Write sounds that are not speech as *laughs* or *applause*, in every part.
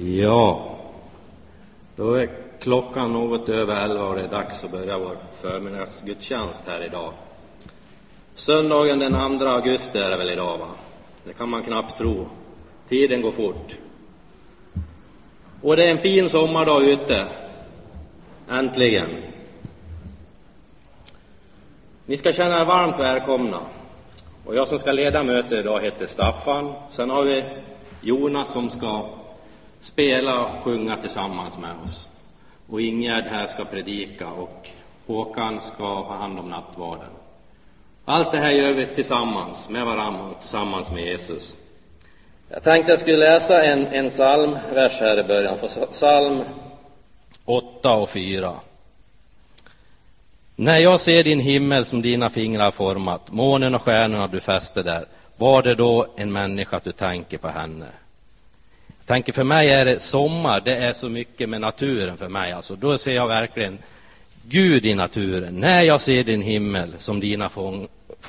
Ja, då är klockan något över elva och det är dags att börja vår förmiddagsgudstjänst här idag. Söndagen den 2 augusti är det väl idag, va? Det kan man knappt tro. Tiden går fort. Och det är en fin sommardag ute. Äntligen. Ni ska känna er varmt välkomna. Och jag som ska leda mötet idag heter Staffan. Sen har vi Jonas som ska spela och sjunga tillsammans med oss. Och Ingegärd här ska predika och Håkan ska ha hand om nattvarden. Allt det här gör vi tillsammans med varandra och tillsammans med Jesus. Jag tänkte jag skulle läsa en, en psalmvers här i början, för psalm 8 och 4. När jag ser din himmel som dina fingrar format, månen och stjärnorna du fäste där, var det då en människa att du tänker på henne? Tänker för mig är det sommar, det är så mycket med naturen för mig. Alltså, då ser jag verkligen Gud i naturen. När jag ser din himmel som dina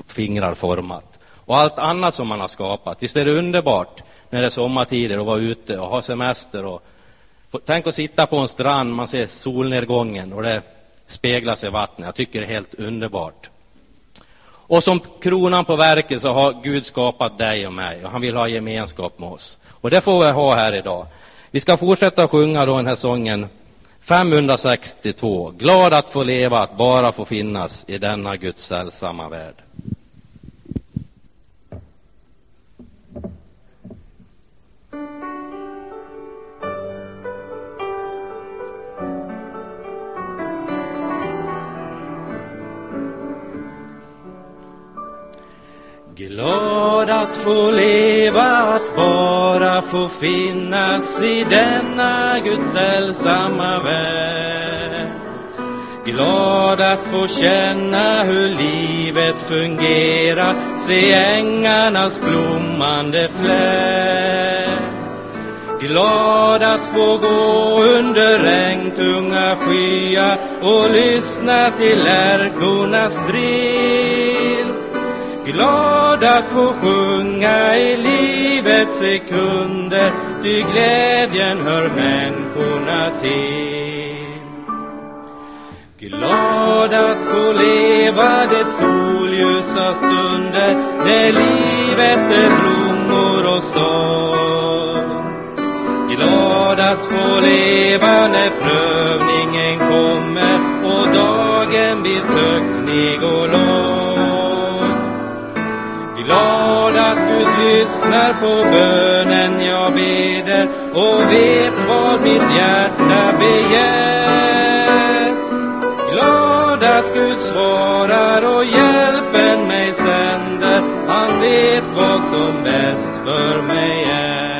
fingrar format och allt annat som man har skapat. Visst är det underbart när det är sommartider och vara ute och ha semester. Och, tänk att sitta på en strand, man ser solnedgången och det speglas i vattnet. Jag tycker det är helt underbart. Och som kronan på verket så har Gud skapat dig och mig och han vill ha gemenskap med oss. Och det får vi ha här idag. Vi ska fortsätta sjunga då den här sången 562. Glad att få leva, att bara få finnas i denna Guds sällsamma värld. Glad att få leva, att bara få finnas i denna Guds sällsamma värld. Glad att få känna hur livet fungerar, se ängarnas blommande fläck. Glad att få gå under regntunga skyar och lyssna till lärkornas drill Glad att få sjunga i livets sekunder, ty glädjen hör människorna till. Glad att få leva de solljusa stunder, när livet är blommor och sång. Glad att få leva när prövningen kommer och dagen blir töcknig och lång glad att Gud lyssnar på bönen jag beder och vet vad mitt hjärta begär. Glad att Gud svarar och hjälpen mig sänder. Han vet vad som bäst för mig är.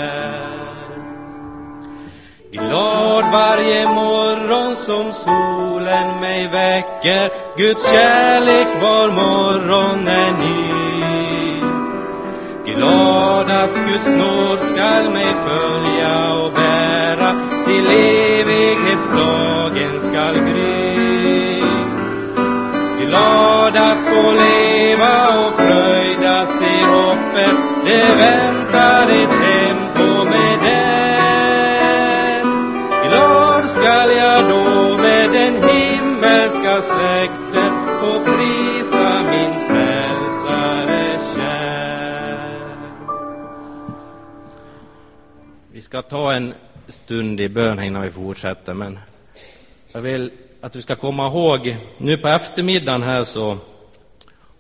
Glad varje morgon som solen mig väcker. Guds kärlek var morgon är ny. Glad att Guds nåd skall mig följa och bära till evighetsdagen skall gry. Glad att få leva och fröjdas i hoppet, det väntar ett hem på mig där. Glad skall jag då med den himmelska släkten ska ta en stund i bön innan vi fortsätter, men jag vill att vi ska komma ihåg, nu på eftermiddagen här så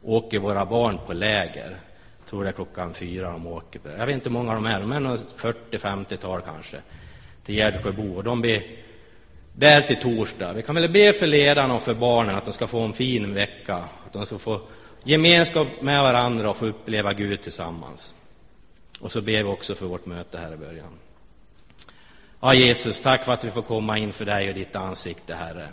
åker våra barn på läger. Jag tror det är klockan fyra de åker. Jag vet inte hur många de är, de är nog 40-50-tal kanske, till Gärdsjöbo. Och de blir där till torsdag. Vi kan väl be för ledarna och för barnen att de ska få en fin vecka, att de ska få gemenskap med varandra och få uppleva Gud tillsammans. Och så ber vi också för vårt möte här i början. Ja, Jesus, tack för att vi får komma inför dig och ditt ansikte, Herre.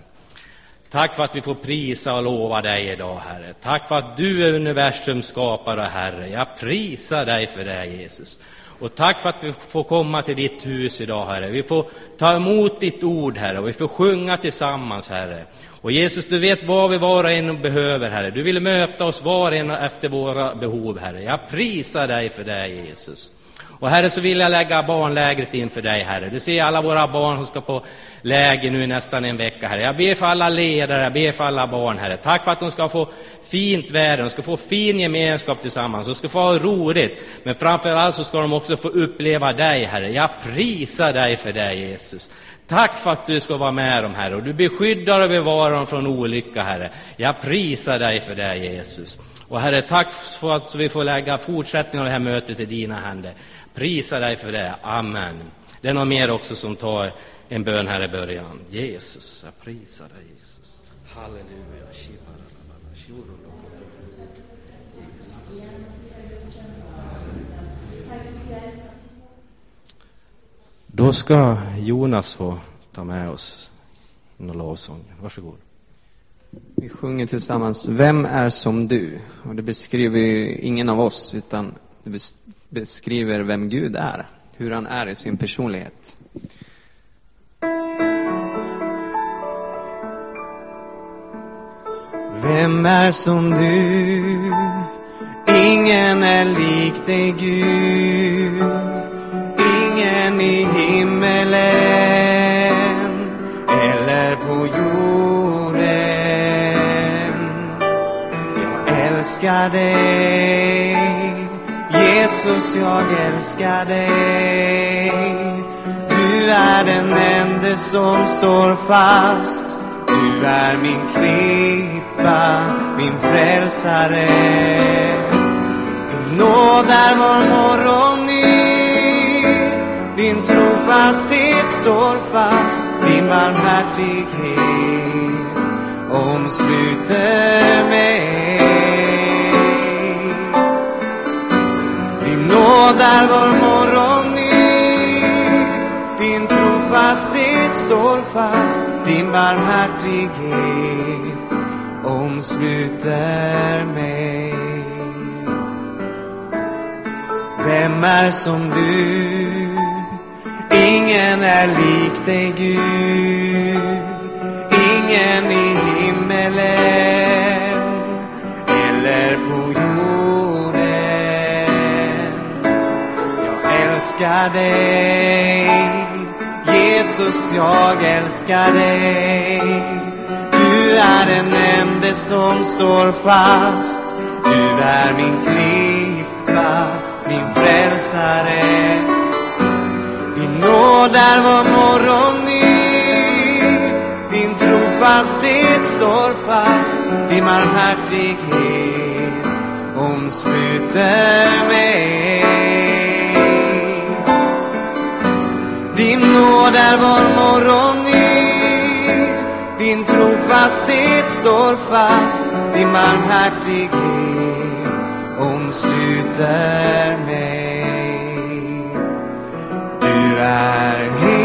Tack för att vi får prisa och lova dig idag, Herre. Tack för att du är universums skapare, Herre. Jag prisar dig för det, Jesus. Och tack för att vi får komma till ditt hus idag, Herre. Vi får ta emot ditt ord, Herre, och vi får sjunga tillsammans, Herre. Och Jesus, du vet vad vi var och en behöver, Herre. Du vill möta oss var och en efter våra behov, Herre. Jag prisar dig för det, Jesus. Och Herre, så vill jag lägga barnlägret inför dig, Herre. Du ser alla våra barn som ska på läger nu nästan en vecka, Herre. Jag ber för alla ledare, jag ber för alla barn, Herre. Tack för att de ska få fint väder, de ska få fin gemenskap tillsammans, de ska få ha roligt. Men framför allt så ska de också få uppleva dig, Herre. Jag prisar dig för dig, Jesus. Tack för att du ska vara med dem, Herre, och du beskyddar och bevarar dem från olycka, Herre. Jag prisar dig för det, Jesus. Och Herre, tack för att vi får lägga fortsättningen av det här mötet i dina händer. Prisa dig för det. Amen. Det är någon mer också som tar en bön här i början. Jesus, jag prisar dig Jesus. Halleluja. Då ska Jonas få ta med oss en lovsång. Varsågod. Vi sjunger tillsammans Vem är som du? Och det beskriver ingen av oss, utan det beskriver beskriver vem Gud är, hur han är i sin personlighet. Vem är som du? Ingen är lik dig, Gud. Ingen i himmelen eller på jorden. Jag älskar dig Jesus, jag älskar dig. Du är den ende som står fast. Du är min klippa, min frälsare. Din nåd är var morgon ny. Din trofasthet står fast. Din barmhärtighet omsluter mig. Är var morgon ny. Din trofasthet står fast, din barmhärtighet omsluter mig. Vem är som du? Ingen är lik dig, Gud. Ingen i himmelen älskar dig. Jesus, jag älskar dig. Du är den enda som står fast. Du är min klippa, min frälsare. Din nåd är var morgon ny. Din trofasthet står fast. Din barmhärtighet omsluter mig. Din nåd är var morgon ny. Din trofasthet står fast. Din barmhärtighet omsluter mig. Du är här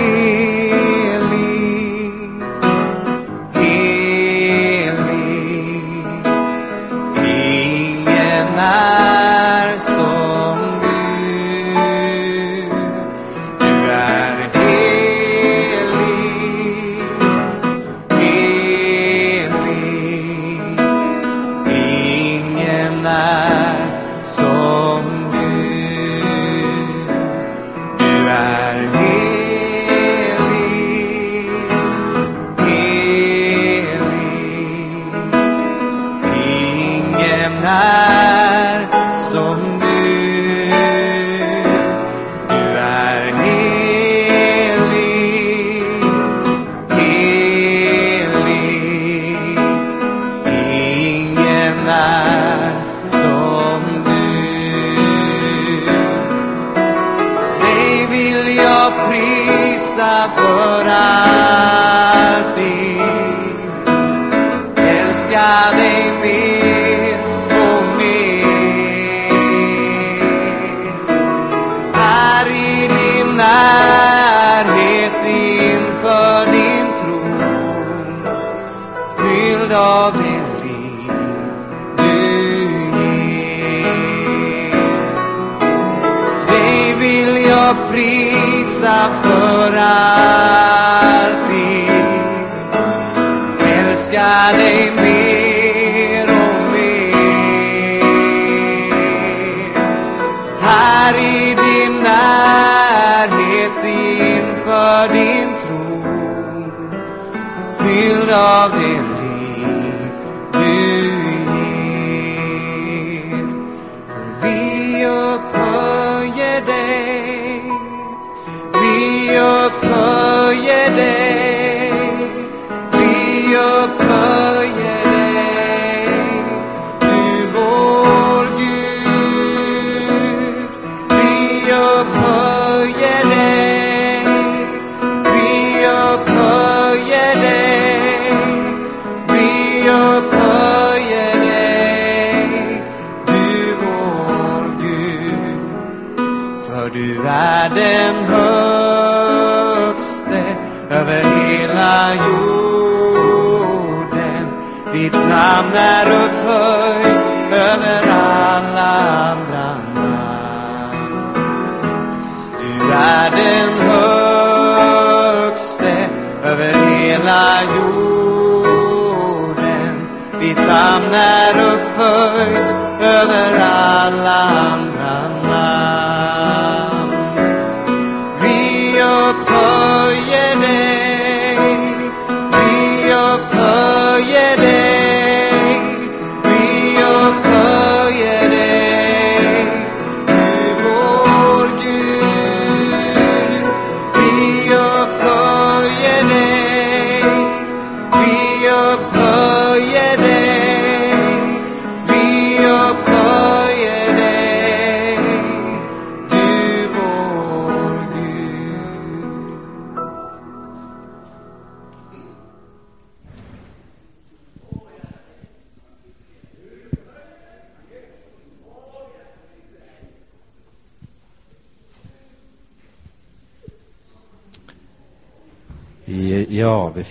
Lamb that apart over our land.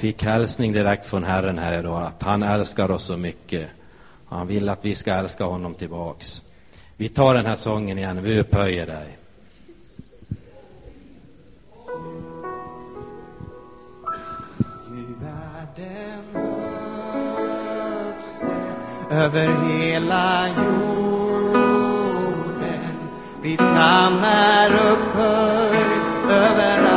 fick hälsning direkt från Herren här idag att han älskar oss så mycket. Han vill att vi ska älska honom tillbaks. Vi tar den här sången igen. Vi upphöjer dig. Du är den högste över hela jorden. Ditt namn är upphöjt över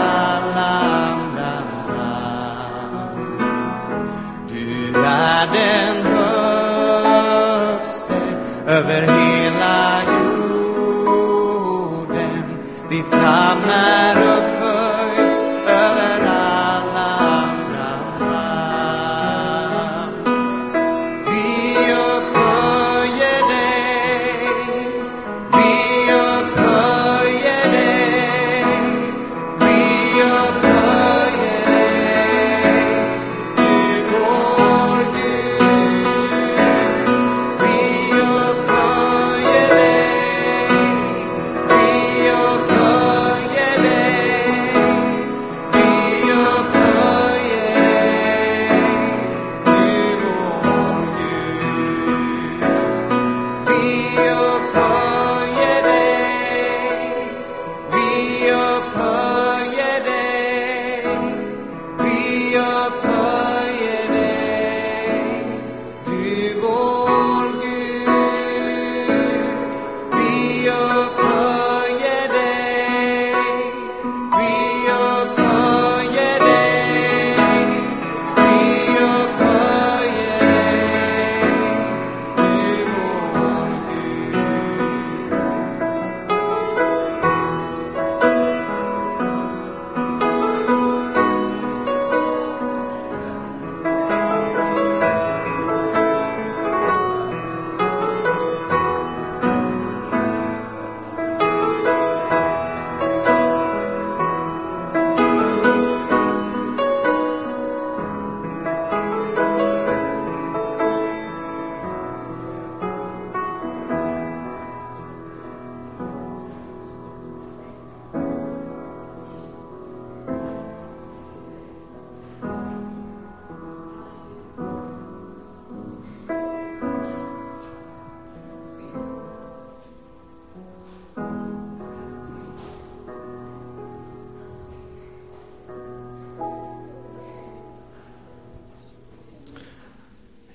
är den högste över hela jorden. Ditt namn är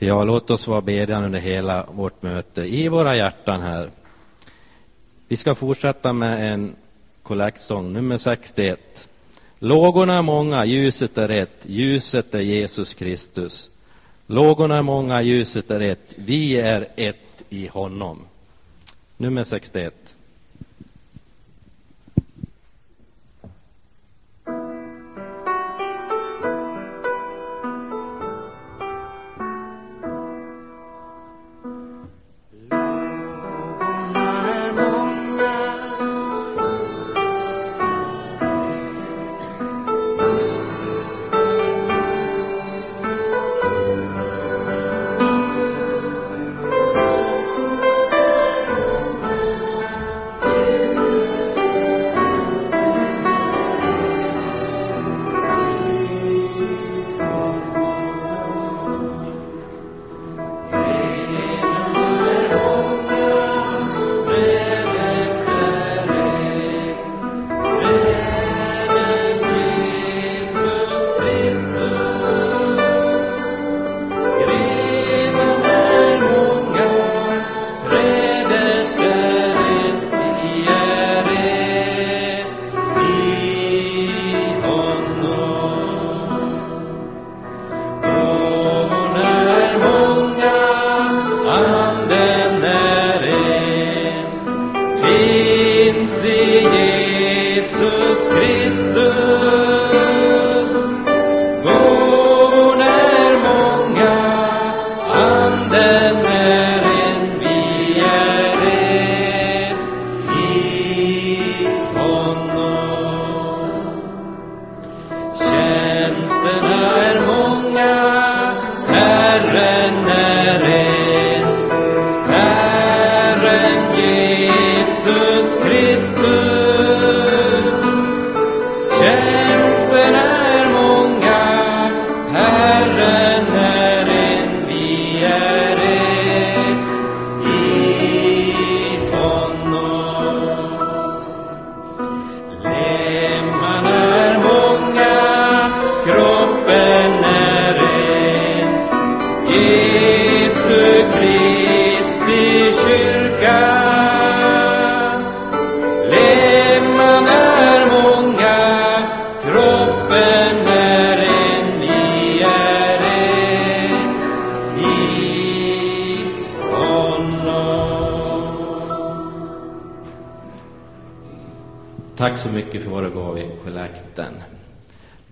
Ja, låt oss vara bedjan under hela vårt möte, i våra hjärtan här. Vi ska fortsätta med en kollektsång, nummer 61. Lågorna är många, ljuset är ett, ljuset är Jesus Kristus. Lågorna är många, ljuset är ett, vi är ett i honom. Nummer 61. Tack så mycket för vad du gav i kollekten.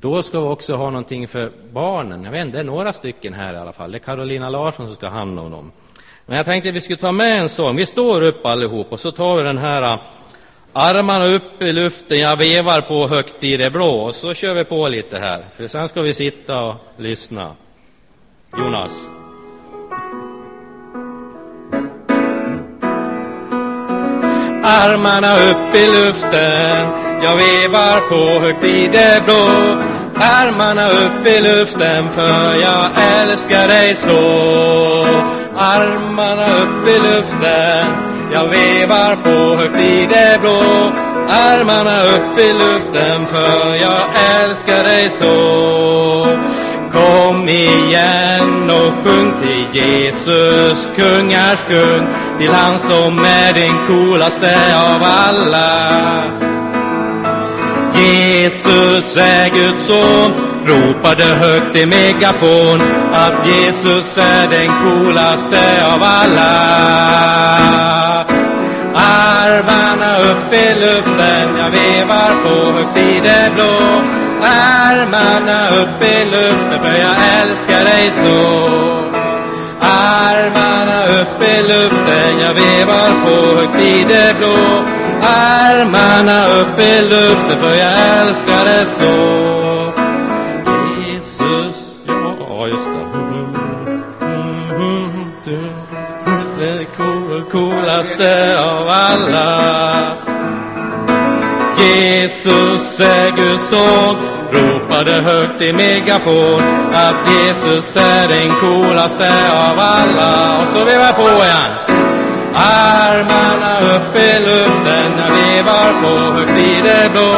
Då ska vi också ha någonting för barnen. Jag vet inte, det är några stycken här i alla fall. Det är Carolina Larsson som ska ha hand om dem. Men jag tänkte att vi skulle ta med en sång. Vi står upp allihop och så tar vi den här äh, armarna upp i luften, jag vevar på högt i det blå. Och så kör vi på lite här, för sen ska vi sitta och lyssna. Jonas. Armarna upp i luften, jag vevar på högt i det blå. Armarna upp i luften för jag älskar dig så. Armarna upp i luften, jag vevar på högt i det blå. Armarna upp i luften för jag älskar dig så. Kom igen och sjung till Jesus, kungars kung, till han som är den coolaste av alla. Jesus är Guds son, ropade högt i megafon att Jesus är den coolaste av alla. Armarna upp i luften, jag vevar på högt i det blå. Armarna upp i luften för jag älskar dig så. Armarna upp i luften, jag vevar på högt i det blå. Armarna upp i luften för jag älskar dig så. Jesus, ja just det. Mm, mm, mm, du coolaste av alla. Jesus är Guds son ropade högt i megafon att Jesus är den coolaste av alla. Och så vevar jag på igen. Armarna upp i luften, jag vevar på högt i det blå.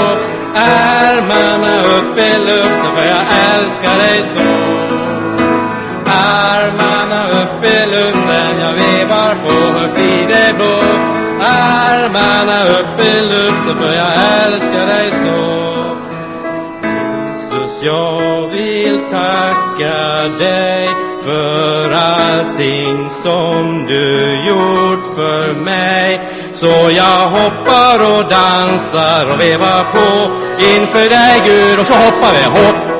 Armarna upp i luften för jag älskar dig så. Armarna inte för jag älskar dig så. Jesus, jag vill tacka dig för allting som du gjort för mig. Så jag hoppar och dansar och vevar på inför dig Gud. Och så hoppar vi, hopp,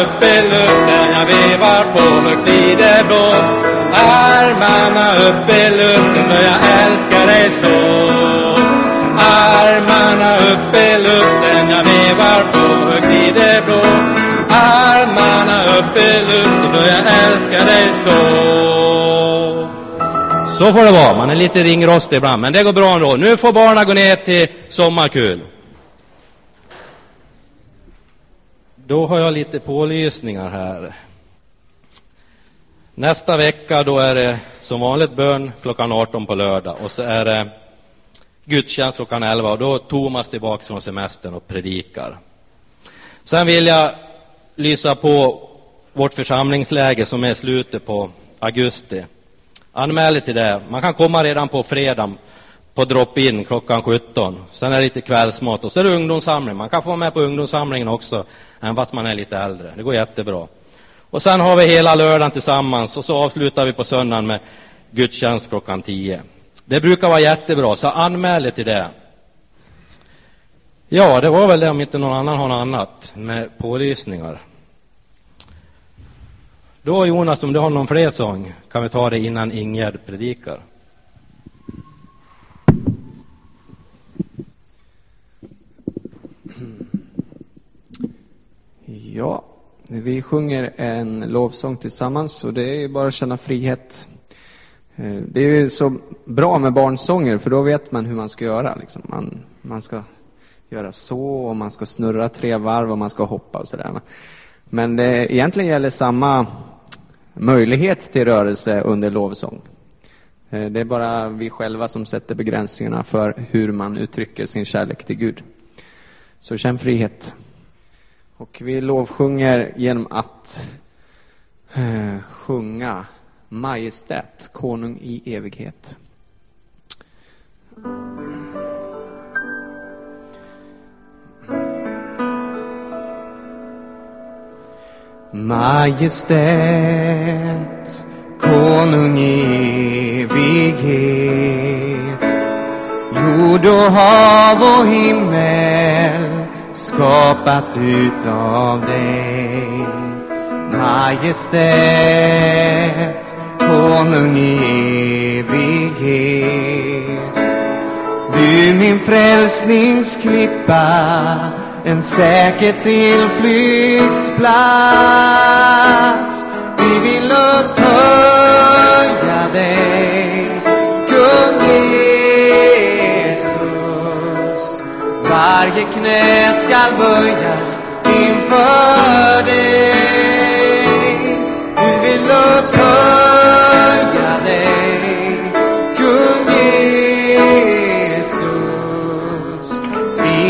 upp i luften, jag vevar på högt i det blå. Armarna upp i luften, för jag älskar dig så. Armarna upp i luften, jag vevar på högt i det blå. Armarna upp i luften, för jag älskar dig så. Så får det vara, man är lite ringrostig ibland, men det går bra ändå. Nu får barnen gå ner till sommarkul. Då har jag lite pålysningar här. Nästa vecka då är det som vanligt bön klockan 18 på lördag och så är det gudstjänst klockan 11 och då är Thomas tillbaka från semestern och predikar. Sen vill jag lysa på vårt församlingsläge som är i slutet på augusti. Anmäl er till det. Man kan komma redan på fredag på drop-in klockan 17. Sen är det lite kvällsmat och så är det ungdomssamling. Man kan få vara med på ungdomssamlingen också, även fast man är lite äldre. Det går jättebra. Och sen har vi hela lördagen tillsammans och så avslutar vi på söndagen med gudstjänst klockan 10. Det brukar vara jättebra, så anmäl er till det. Ja, det var väl det om inte någon annan har något annat med pålysningar. Då Jonas, om du har någon fler sång kan vi ta det innan Ingegerd predikar. Ja, vi sjunger en lovsång tillsammans och det är bara att känna frihet. Eh, det är ju så bra med barnsånger för då vet man hur man ska göra. Liksom. Man, man ska göra så och man ska snurra tre varv och man ska hoppa och sådär. Men det egentligen gäller samma möjlighet till rörelse under lovsång. Eh, det är bara vi själva som sätter begränsningarna för hur man uttrycker sin kärlek till Gud. Så känn frihet. Och vi lovsjunger genom att eh, sjunga Majestät, konung i evighet. Majestät, konung i evighet. Jord och hav och himmel skapat utav dig. Majestät, konung i evighet. Du min frälsningsklippa, en säker tillflyktsplats. Vi vill upphöra Varje knä skall böjas inför dig. Du vill upphöja dig, kung Jesus.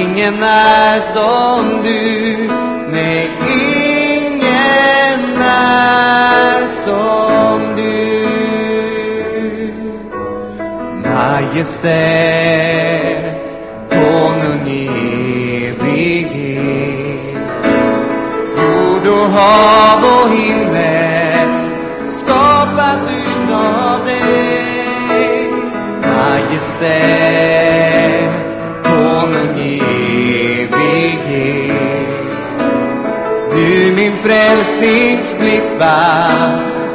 Ingen är som du, nej, ingen är som du. Majestät, hav och himmel skapat utav dig. Majestät, konung i evighet. Du min frälsningsklippa,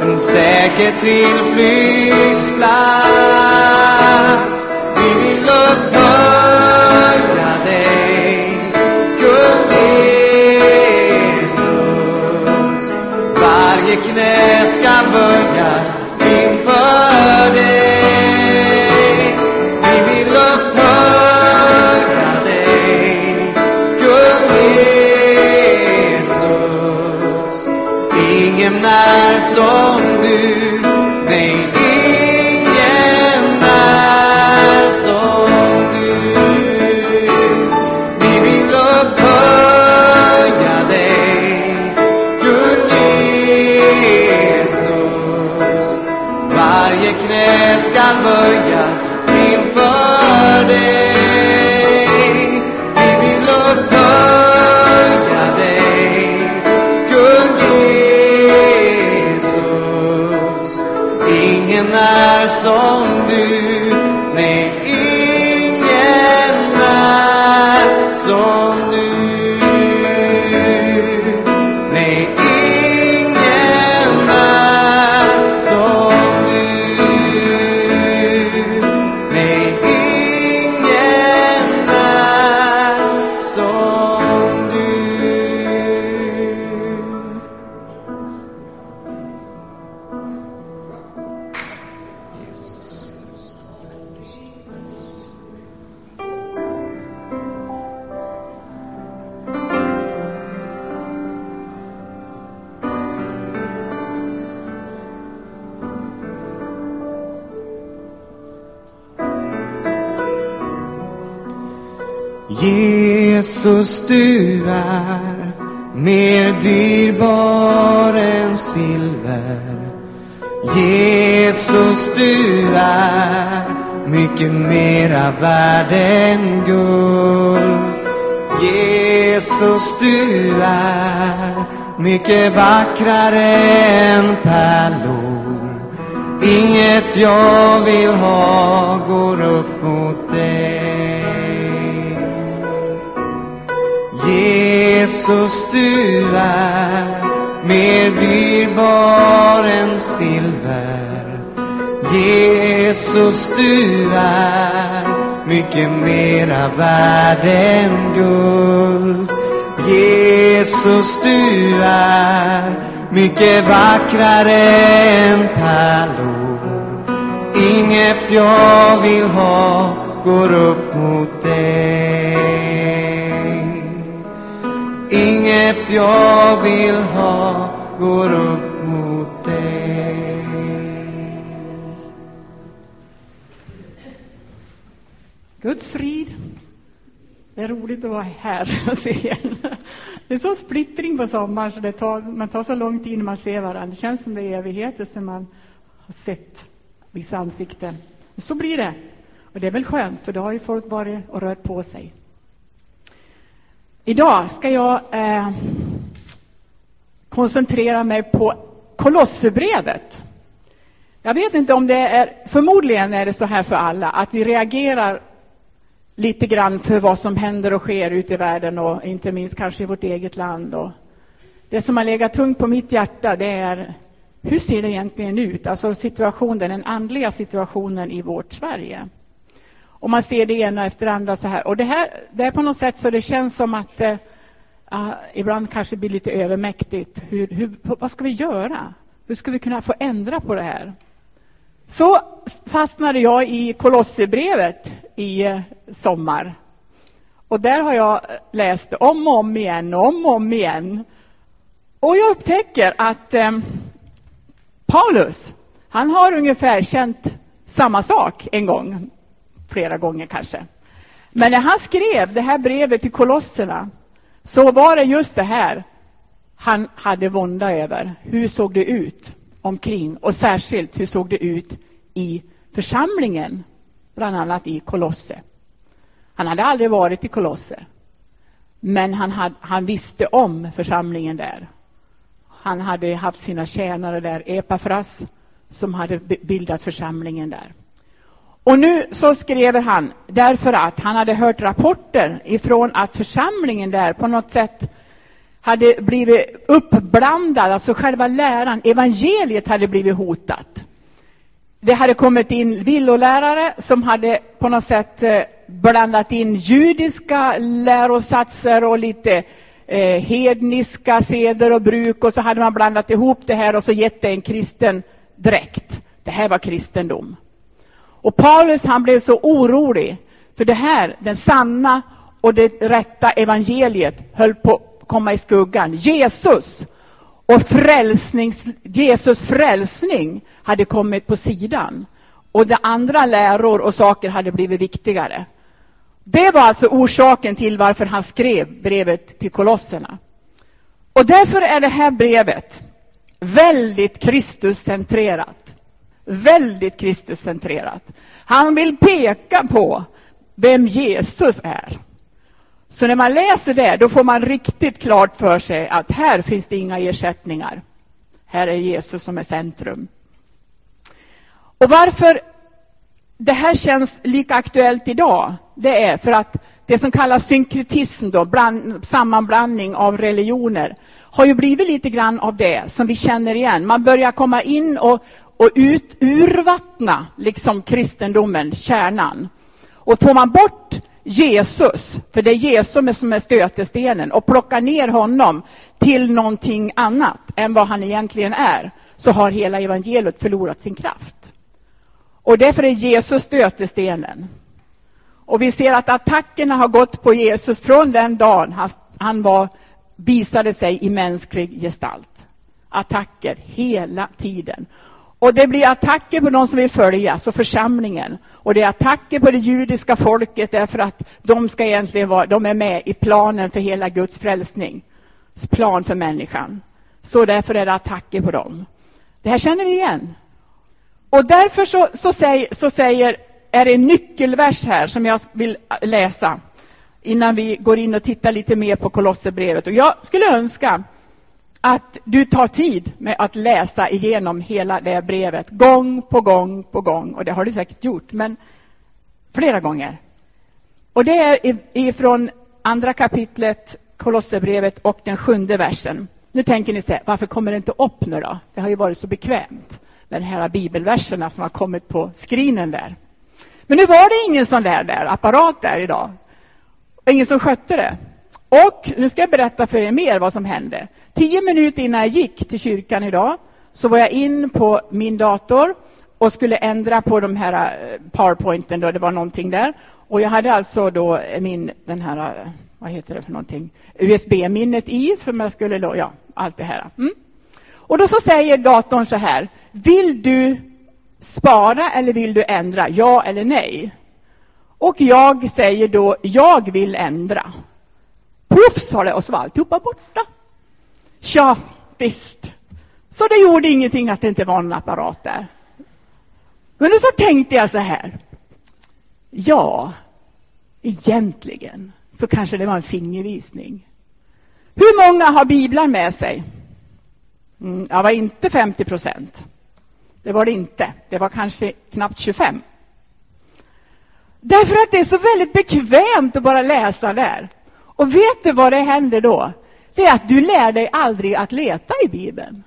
en säker tillflyktsplats. Vi vill upphöra soul. Är Jesus, du är mer dyrbar än silver. Jesus, du är mycket mera värd än guld. Jesus, du är mycket vackrare än pärlor. Inget jag vill ha går upp mot dig. Jesus, du är mer dyrbar än silver. Jesus, du är mycket mera värd än guld. Jesus, du är mycket vackrare än pärlor. Inget jag vill ha går upp mot dig. Inget jag vill ha går upp mot dig. Guds frid. Det är roligt att vara här och se igen. Det är så splittring på sommaren så det tar, man tar så lång tid när man ser varandra. Det känns som det är evigheter sedan man har sett vissa ansikten. Så blir det. Och det är väl skönt, för då har ju folk varit och rört på sig. Idag ska jag eh, koncentrera mig på Kolosserbrevet. Jag vet inte om det är, förmodligen är det så här för alla, att vi reagerar lite grann för vad som händer och sker ute i världen och inte minst kanske i vårt eget land. Och det som har legat tungt på mitt hjärta det är hur ser det egentligen ut? Alltså situationen, den andliga situationen i vårt Sverige. Och man ser det ena efter det andra så här. Och det här, det är på något sätt så det känns som att eh, uh, ibland kanske blir lite övermäktigt. Hur, hur, vad ska vi göra? Hur ska vi kunna få ändra på det här? Så fastnade jag i Kolosserbrevet i eh, sommar. Och där har jag läst om och om igen och om och om igen. Och jag upptäcker att eh, Paulus, han har ungefär känt samma sak en gång, flera gånger kanske. Men när han skrev det här brevet till kolosserna så var det just det här han hade vånda över. Hur såg det ut omkring? Och särskilt, hur såg det ut i församlingen? Bland annat i Kolosse. Han hade aldrig varit i Kolosse. Men han, hade, han visste om församlingen där. Han hade haft sina tjänare där, Epafras, som hade bildat församlingen där. Och nu så skrev han därför att han hade hört rapporter ifrån att församlingen där på något sätt hade blivit uppblandad, alltså själva läran, evangeliet hade blivit hotat. Det hade kommit in villolärare som hade på något sätt eh, blandat in judiska lärosatser och lite eh, hedniska seder och bruk och så hade man blandat ihop det här och så gett det en kristen dräkt. Det här var kristendom. Och Paulus han blev så orolig för det här, den sanna och det rätta evangeliet höll på att komma i skuggan. Jesus och frälsnings, Jesus frälsning hade kommit på sidan. Och de andra läror och saker hade blivit viktigare. Det var alltså orsaken till varför han skrev brevet till kolosserna. Och därför är det här brevet väldigt Kristuscentrerat väldigt Kristuscentrerat. Han vill peka på vem Jesus är. Så när man läser det, då får man riktigt klart för sig att här finns det inga ersättningar. Här är Jesus som är centrum. Och varför det här känns lika aktuellt idag, det är för att det som kallas synkretism, då, bland, sammanblandning av religioner, har ju blivit lite grann av det som vi känner igen. Man börjar komma in och, och ut, urvattna liksom kristendomen, kärnan. Och får man bort Jesus, för det är Jesus som är stötestenen, och plockar ner honom till någonting annat än vad han egentligen är, så har hela evangeliet förlorat sin kraft. Och därför är Jesus stötestenen. Och vi ser att attackerna har gått på Jesus från den dagen han, han var, visade sig i mänsklig gestalt. Attacker hela tiden. Och det blir attacker på de som vill följa, så församlingen. Och det är attacker på det judiska folket därför att de ska egentligen vara, de är med i planen för hela Guds frälsning. Plan för människan. Så därför är det attacker på dem. Det här känner vi igen. Och därför så, så, säger, så säger, är det en nyckelvers här som jag vill läsa innan vi går in och tittar lite mer på Kolosserbrevet. Och jag skulle önska att du tar tid med att läsa igenom hela det brevet gång på gång på gång. Och det har du säkert gjort, men flera gånger. Och det är ifrån andra kapitlet, Kolosserbrevet och den sjunde versen. Nu tänker ni sig, varför kommer det inte upp nu då? Det har ju varit så bekvämt med de här bibelverserna som har kommit på skrinen där. Men nu var det ingen sån där, där apparat där idag. Ingen som skötte det. Och nu ska jag berätta för er mer vad som hände. Tio minuter innan jag gick till kyrkan idag så var jag in på min dator och skulle ändra på de här eh, powerpointen. Då, det var någonting där. Och jag hade alltså då min, den här, eh, vad heter det för någonting, USB-minnet i, för man skulle då, ja, allt det här. Mm. Och då så säger datorn så här, vill du spara eller vill du ändra? Ja eller nej? Och jag säger då, jag vill ändra. Puff, sa det, och så var alltihopa borta. Tja, visst. Så det gjorde ingenting att det inte var någon apparat där. Men nu så tänkte jag så här. Ja, egentligen så kanske det var en fingervisning. Hur många har biblar med sig? Mm, jag var inte 50 procent. Det var det inte. Det var kanske knappt 25. Därför att det är så väldigt bekvämt att bara läsa där. Och vet du vad det händer då? Det är att du lär dig aldrig att leta i Bibeln.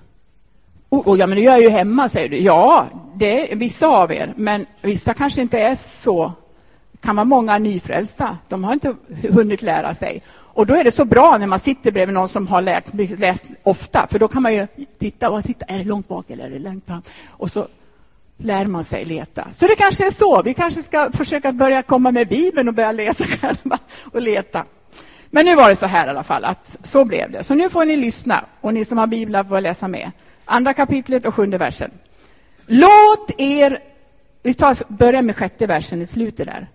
Och, och ja, men det gör jag ju hemma, säger du. Ja, det är vissa av er, men vissa kanske inte är så. Det kan vara många nyfrälsta. De har inte hunnit lära sig. Och då är det så bra när man sitter bredvid någon som har lärt, läst ofta, för då kan man ju titta och titta, är det långt bak eller är det långt fram? Och så lär man sig leta. Så det kanske är så. Vi kanske ska försöka börja komma med Bibeln och börja läsa själva och leta. Men nu var det så här i alla fall, att så blev det. Så nu får ni lyssna, och ni som har biblar får läsa med. Andra kapitlet och sjunde versen. Låt er... Vi tar, börjar med sjätte versen i slutet där.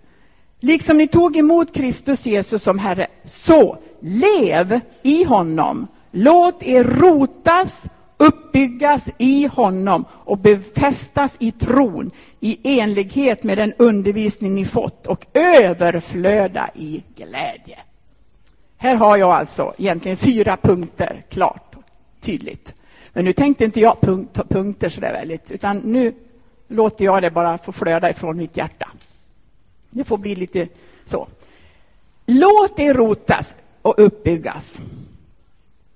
Liksom ni tog emot Kristus Jesus som Herre, så lev i honom. Låt er rotas, uppbyggas i honom och befästas i tron i enlighet med den undervisning ni fått och överflöda i glädje. Här har jag alltså egentligen fyra punkter klart och tydligt. Men nu tänkte inte jag punkt, punkter så där väldigt, utan nu låter jag det bara få flöda ifrån mitt hjärta. Det får bli lite så. Låt er rotas och uppbyggas.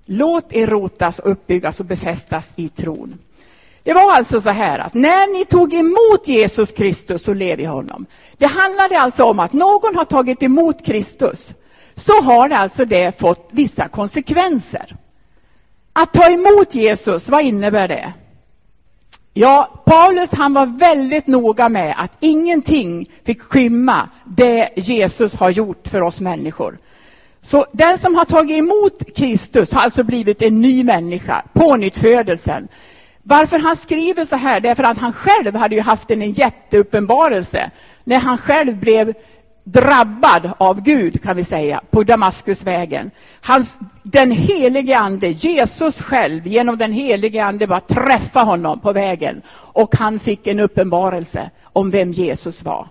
Låt er rotas, och uppbyggas och befästas i tron. Det var alltså så här att när ni tog emot Jesus Kristus så lev i honom. Det handlade alltså om att någon har tagit emot Kristus så har alltså det fått vissa konsekvenser. Att ta emot Jesus, vad innebär det? Ja, Paulus han var väldigt noga med att ingenting fick skymma det Jesus har gjort för oss människor. Så den som har tagit emot Kristus har alltså blivit en ny människa, pånyttfödelsen. Varför han skriver så här, det är för att han själv hade ju haft en jätteuppenbarelse när han själv blev drabbad av Gud, kan vi säga, på Damaskusvägen. Hans, den helige ande, Jesus själv, genom den helige ande bara träffa honom på vägen. Och han fick en uppenbarelse om vem Jesus var.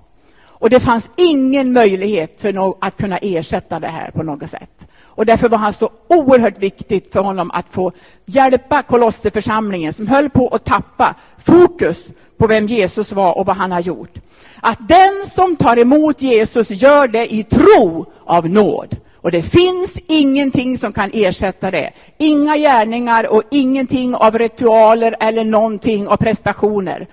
Och det fanns ingen möjlighet för no att kunna ersätta det här på något sätt. Och därför var han så oerhört viktigt för honom att få hjälpa Kolosserförsamlingen som höll på att tappa fokus på vem Jesus var och vad han har gjort. Att den som tar emot Jesus gör det i tro av nåd. Och det finns ingenting som kan ersätta det. Inga gärningar och ingenting av ritualer eller någonting av prestationer.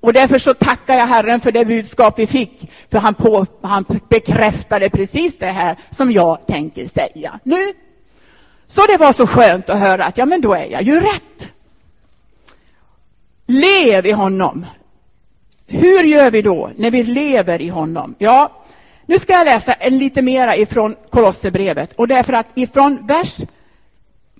Och därför så tackar jag Herren för det budskap vi fick, för han, på, han bekräftade precis det här som jag tänker säga nu. Så det var så skönt att höra att ja, men då är jag ju rätt. Lev i honom. Hur gör vi då när vi lever i honom? Ja, nu ska jag läsa en lite mera ifrån Kolosserbrevet och därför att ifrån vers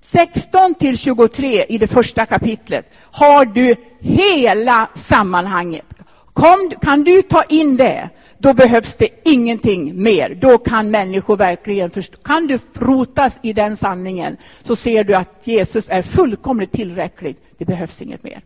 16 till 23 i det första kapitlet har du hela sammanhanget. Kom, kan du ta in det, då behövs det ingenting mer. Då kan människor verkligen förstå. Kan du rotas i den sanningen så ser du att Jesus är fullkomligt tillräcklig. Det behövs inget mer.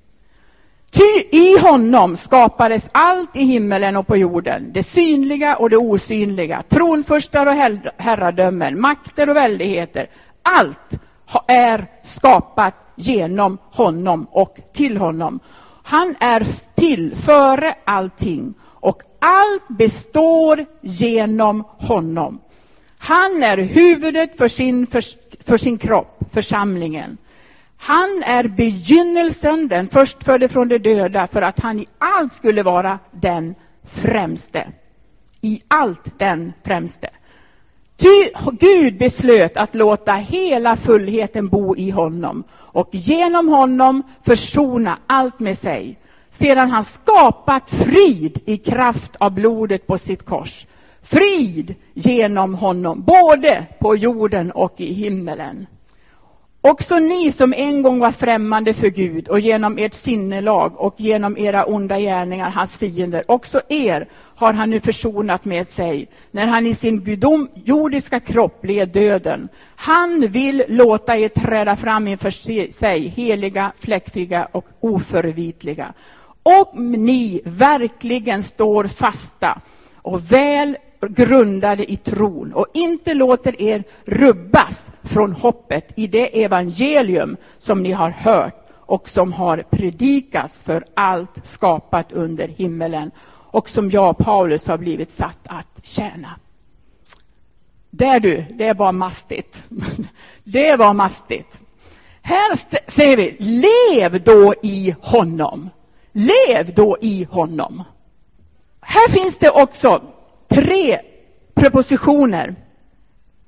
Ty i honom skapades allt i himmelen och på jorden, det synliga och det osynliga, tronfurstar och herradömen, makter och väldigheter. Allt är skapat genom honom och till honom. Han är till före allting och allt består genom honom. Han är huvudet för sin, för, för sin kropp, församlingen. Han är begynnelsen, den förstfödde från de döda, för att han i allt skulle vara den främste. I allt den främste. Ty Gud beslöt att låta hela fullheten bo i honom och genom honom försona allt med sig, sedan han skapat frid i kraft av blodet på sitt kors. Frid genom honom, både på jorden och i himmelen. Också ni som en gång var främmande för Gud och genom ert sinnelag och genom era onda gärningar hans fiender, också er har han nu försonat med sig när han i sin gudom, jordiska kropp led döden. Han vill låta er träda fram inför sig, heliga, fläckfria och oförvitliga. Om ni verkligen står fasta och väl grundade i tron och inte låter er rubbas från hoppet i det evangelium som ni har hört och som har predikats för allt skapat under himmelen och som jag, Paulus, har blivit satt att tjäna. Där du, det var mastigt. *laughs* Det var mastigt. Här ser vi, lev då i honom. Lev då i honom. Här finns det också tre prepositioner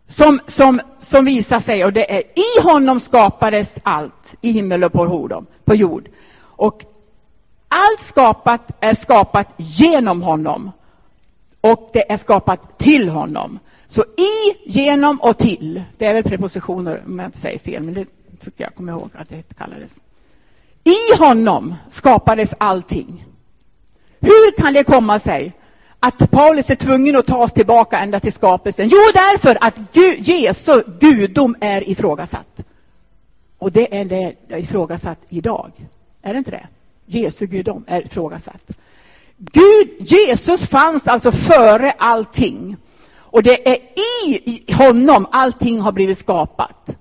som, som, som visar sig, och det är i honom skapades allt i himmel och på, på jord. Och allt skapat är skapat genom honom och det är skapat till honom. Så i, genom och till, det är väl prepositioner om jag inte säger fel, men det tycker jag kommer ihåg att det kallades. I honom skapades allting. Hur kan det komma sig att Paulus är tvungen att ta oss tillbaka ända till skapelsen? Jo, därför att Gud, Jesu gudom är ifrågasatt. Och det är det ifrågasatt idag. Är det inte det? Jesu gudom är ifrågasatt. Gud, Jesus fanns alltså före allting. Och det är i honom allting har blivit skapat.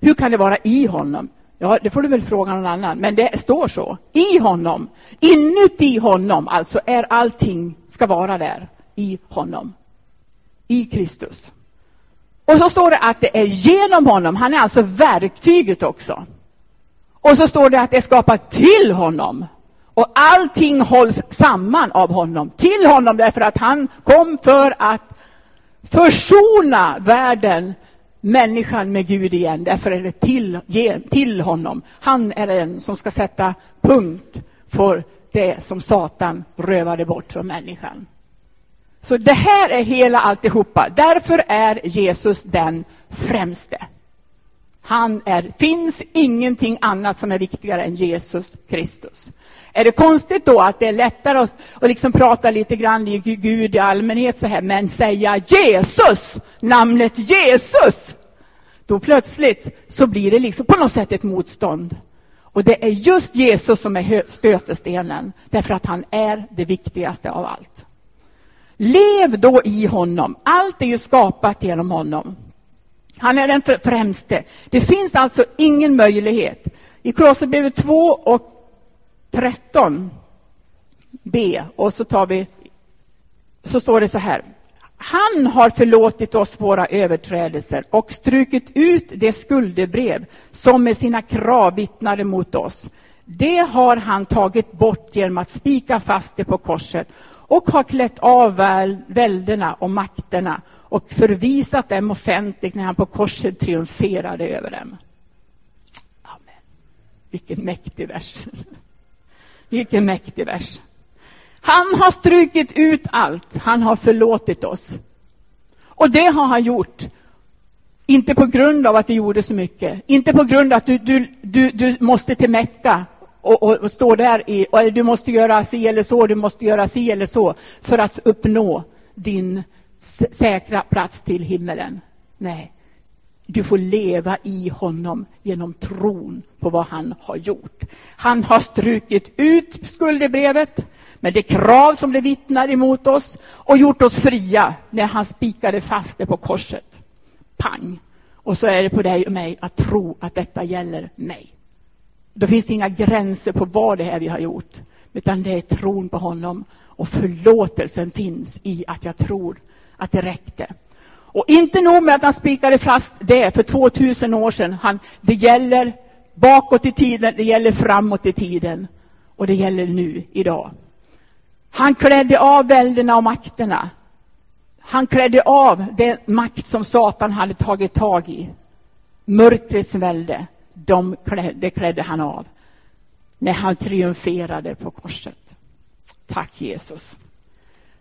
Hur kan det vara i honom? Ja, det får du väl fråga någon annan, men det står så. I honom, inuti honom, alltså är allting ska vara där i honom. I Kristus. Och så står det att det är genom honom, han är alltså verktyget också. Och så står det att det är skapat till honom. Och allting hålls samman av honom. Till honom därför att han kom för att försona världen människan med Gud igen. Därför är det till, till honom. Han är den som ska sätta punkt för det som Satan rövade bort från människan. Så det här är hela alltihopa. Därför är Jesus den främste. Han är, finns ingenting annat som är viktigare än Jesus Kristus. Är det konstigt då att det är lättare att, att liksom prata lite grann i Gud i allmänhet så här, men säga Jesus, namnet Jesus, då plötsligt så blir det liksom på något sätt ett motstånd. Och det är just Jesus som är stötestenen, därför att han är det viktigaste av allt. Lev då i honom. Allt är ju skapat genom honom. Han är den främste. Det finns alltså ingen möjlighet. I Kolosserbrevet 2 och 13 b och så tar vi så står det så här. Han har förlåtit oss våra överträdelser och strukit ut det skuldebrev som med sina krav vittnade mot oss. Det har han tagit bort genom att spika fast det på korset och har klätt av välderna och makterna och förvisat dem offentligt när han på korset triumferade över dem. Amen. Vilken mäktig vers. Vilken mäktig vers. Han har strukit ut allt. Han har förlåtit oss. Och det har han gjort. Inte på grund av att vi gjorde så mycket. Inte på grund av att du, du, du, du måste till Mecka och, och, och stå där i, och du måste göra si eller så, du måste göra si eller så för att uppnå din säkra plats till himmelen. Nej, du får leva i honom genom tron på vad han har gjort. Han har strukit ut skuldebrevet med det krav som det vittnar emot oss och gjort oss fria när han spikade fast det på korset. Pang! Och så är det på dig och mig att tro att detta gäller mig. Då finns det inga gränser på vad det är vi har gjort, utan det är tron på honom och förlåtelsen finns i att jag tror att det räckte. Och inte nog med att han spikade fast det för 2000 år sedan. Han, det gäller bakåt i tiden, det gäller framåt i tiden och det gäller nu, idag. Han klädde av väldena och makterna. Han klädde av den makt som Satan hade tagit tag i. Mörkrets välde, de klädde, det klädde han av när han triumferade på korset. Tack Jesus.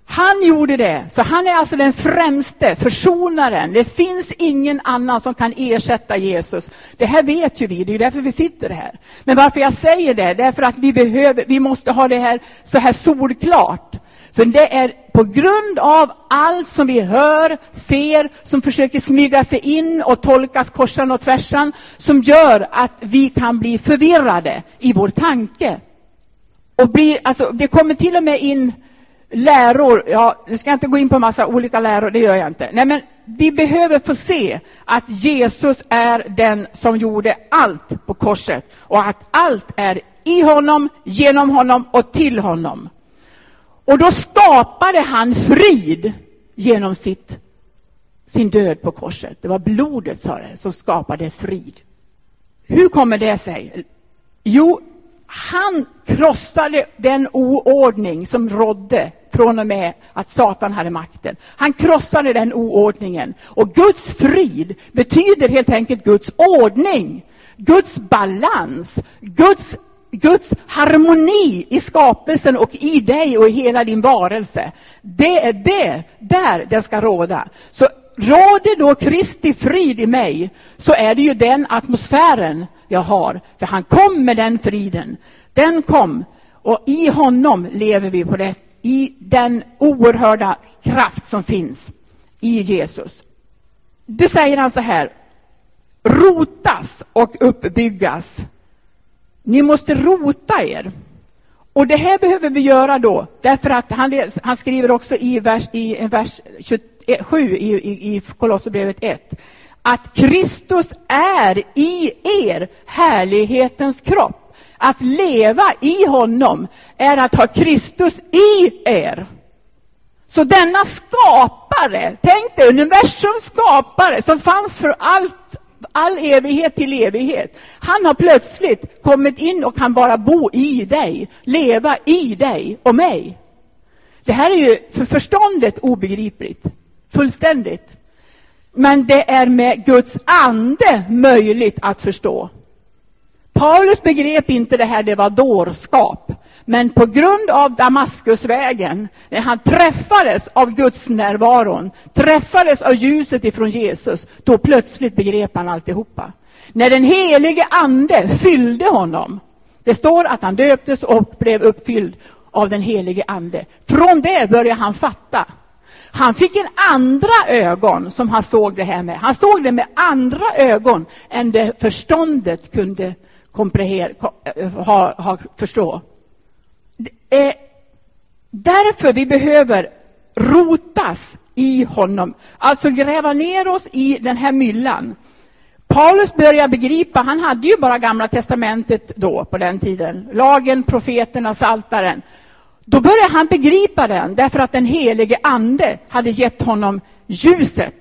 Han gjorde det, så han är alltså den främste försonaren. Det finns ingen annan som kan ersätta Jesus. Det här vet ju vi, det är därför vi sitter här. Men varför jag säger det, det är för att vi behöver, vi måste ha det här så här solklart. För det är på grund av allt som vi hör, ser, som försöker smyga sig in och tolkas korsan och tvärsan, som gör att vi kan bli förvirrade i vår tanke. Och bli, alltså, det kommer till och med in läror, ja, nu ska jag inte gå in på massa olika läror, det gör jag inte. Nej, men vi behöver få se att Jesus är den som gjorde allt på korset och att allt är i honom, genom honom och till honom. Och då skapade han frid genom sitt, sin död på korset. Det var blodet, sa det, som skapade frid. Hur kommer det sig? Jo, han krossade den oordning som rådde från och med att Satan hade makten. Han krossade den oordningen. Och Guds frid betyder helt enkelt Guds ordning, Guds balans, Guds, Guds harmoni i skapelsen och i dig och i hela din varelse. Det är det, där den ska råda. Så råder då Kristi frid i mig, så är det ju den atmosfären jag har. För han kom med den friden. Den kom och i honom lever vi på det, i den oerhörda kraft som finns i Jesus. Då säger han så här, rotas och uppbyggas. Ni måste rota er. Och det här behöver vi göra då, därför att han, han skriver också i vers, i vers 27 eh, i, i, i Kolosserbrevet 1, att Kristus är i er härlighetens kropp. Att leva i honom är att ha Kristus i er. Så denna skapare, tänk dig universums skapare som fanns för allt, all evighet till evighet. Han har plötsligt kommit in och kan bara bo i dig, leva i dig och mig. Det här är ju för förståndet obegripligt, fullständigt. Men det är med Guds ande möjligt att förstå. Paulus begrep inte det här, det var dårskap. Men på grund av Damaskusvägen, när han träffades av Guds närvaron, träffades av ljuset ifrån Jesus, då plötsligt begrep han alltihopa. När den helige ande fyllde honom. Det står att han döptes och blev uppfylld av den helige ande. Från det började han fatta. Han fick en andra ögon som han såg det här med. Han såg det med andra ögon än det förståndet kunde Eh, ha, ha, förstå. Det är därför vi behöver rotas i honom, alltså gräva ner oss i den här myllan. Paulus börjar begripa, han hade ju bara Gamla testamentet då på den tiden, lagen, profeterna, saltaren. Då börjar han begripa den, därför att den helige ande hade gett honom ljuset.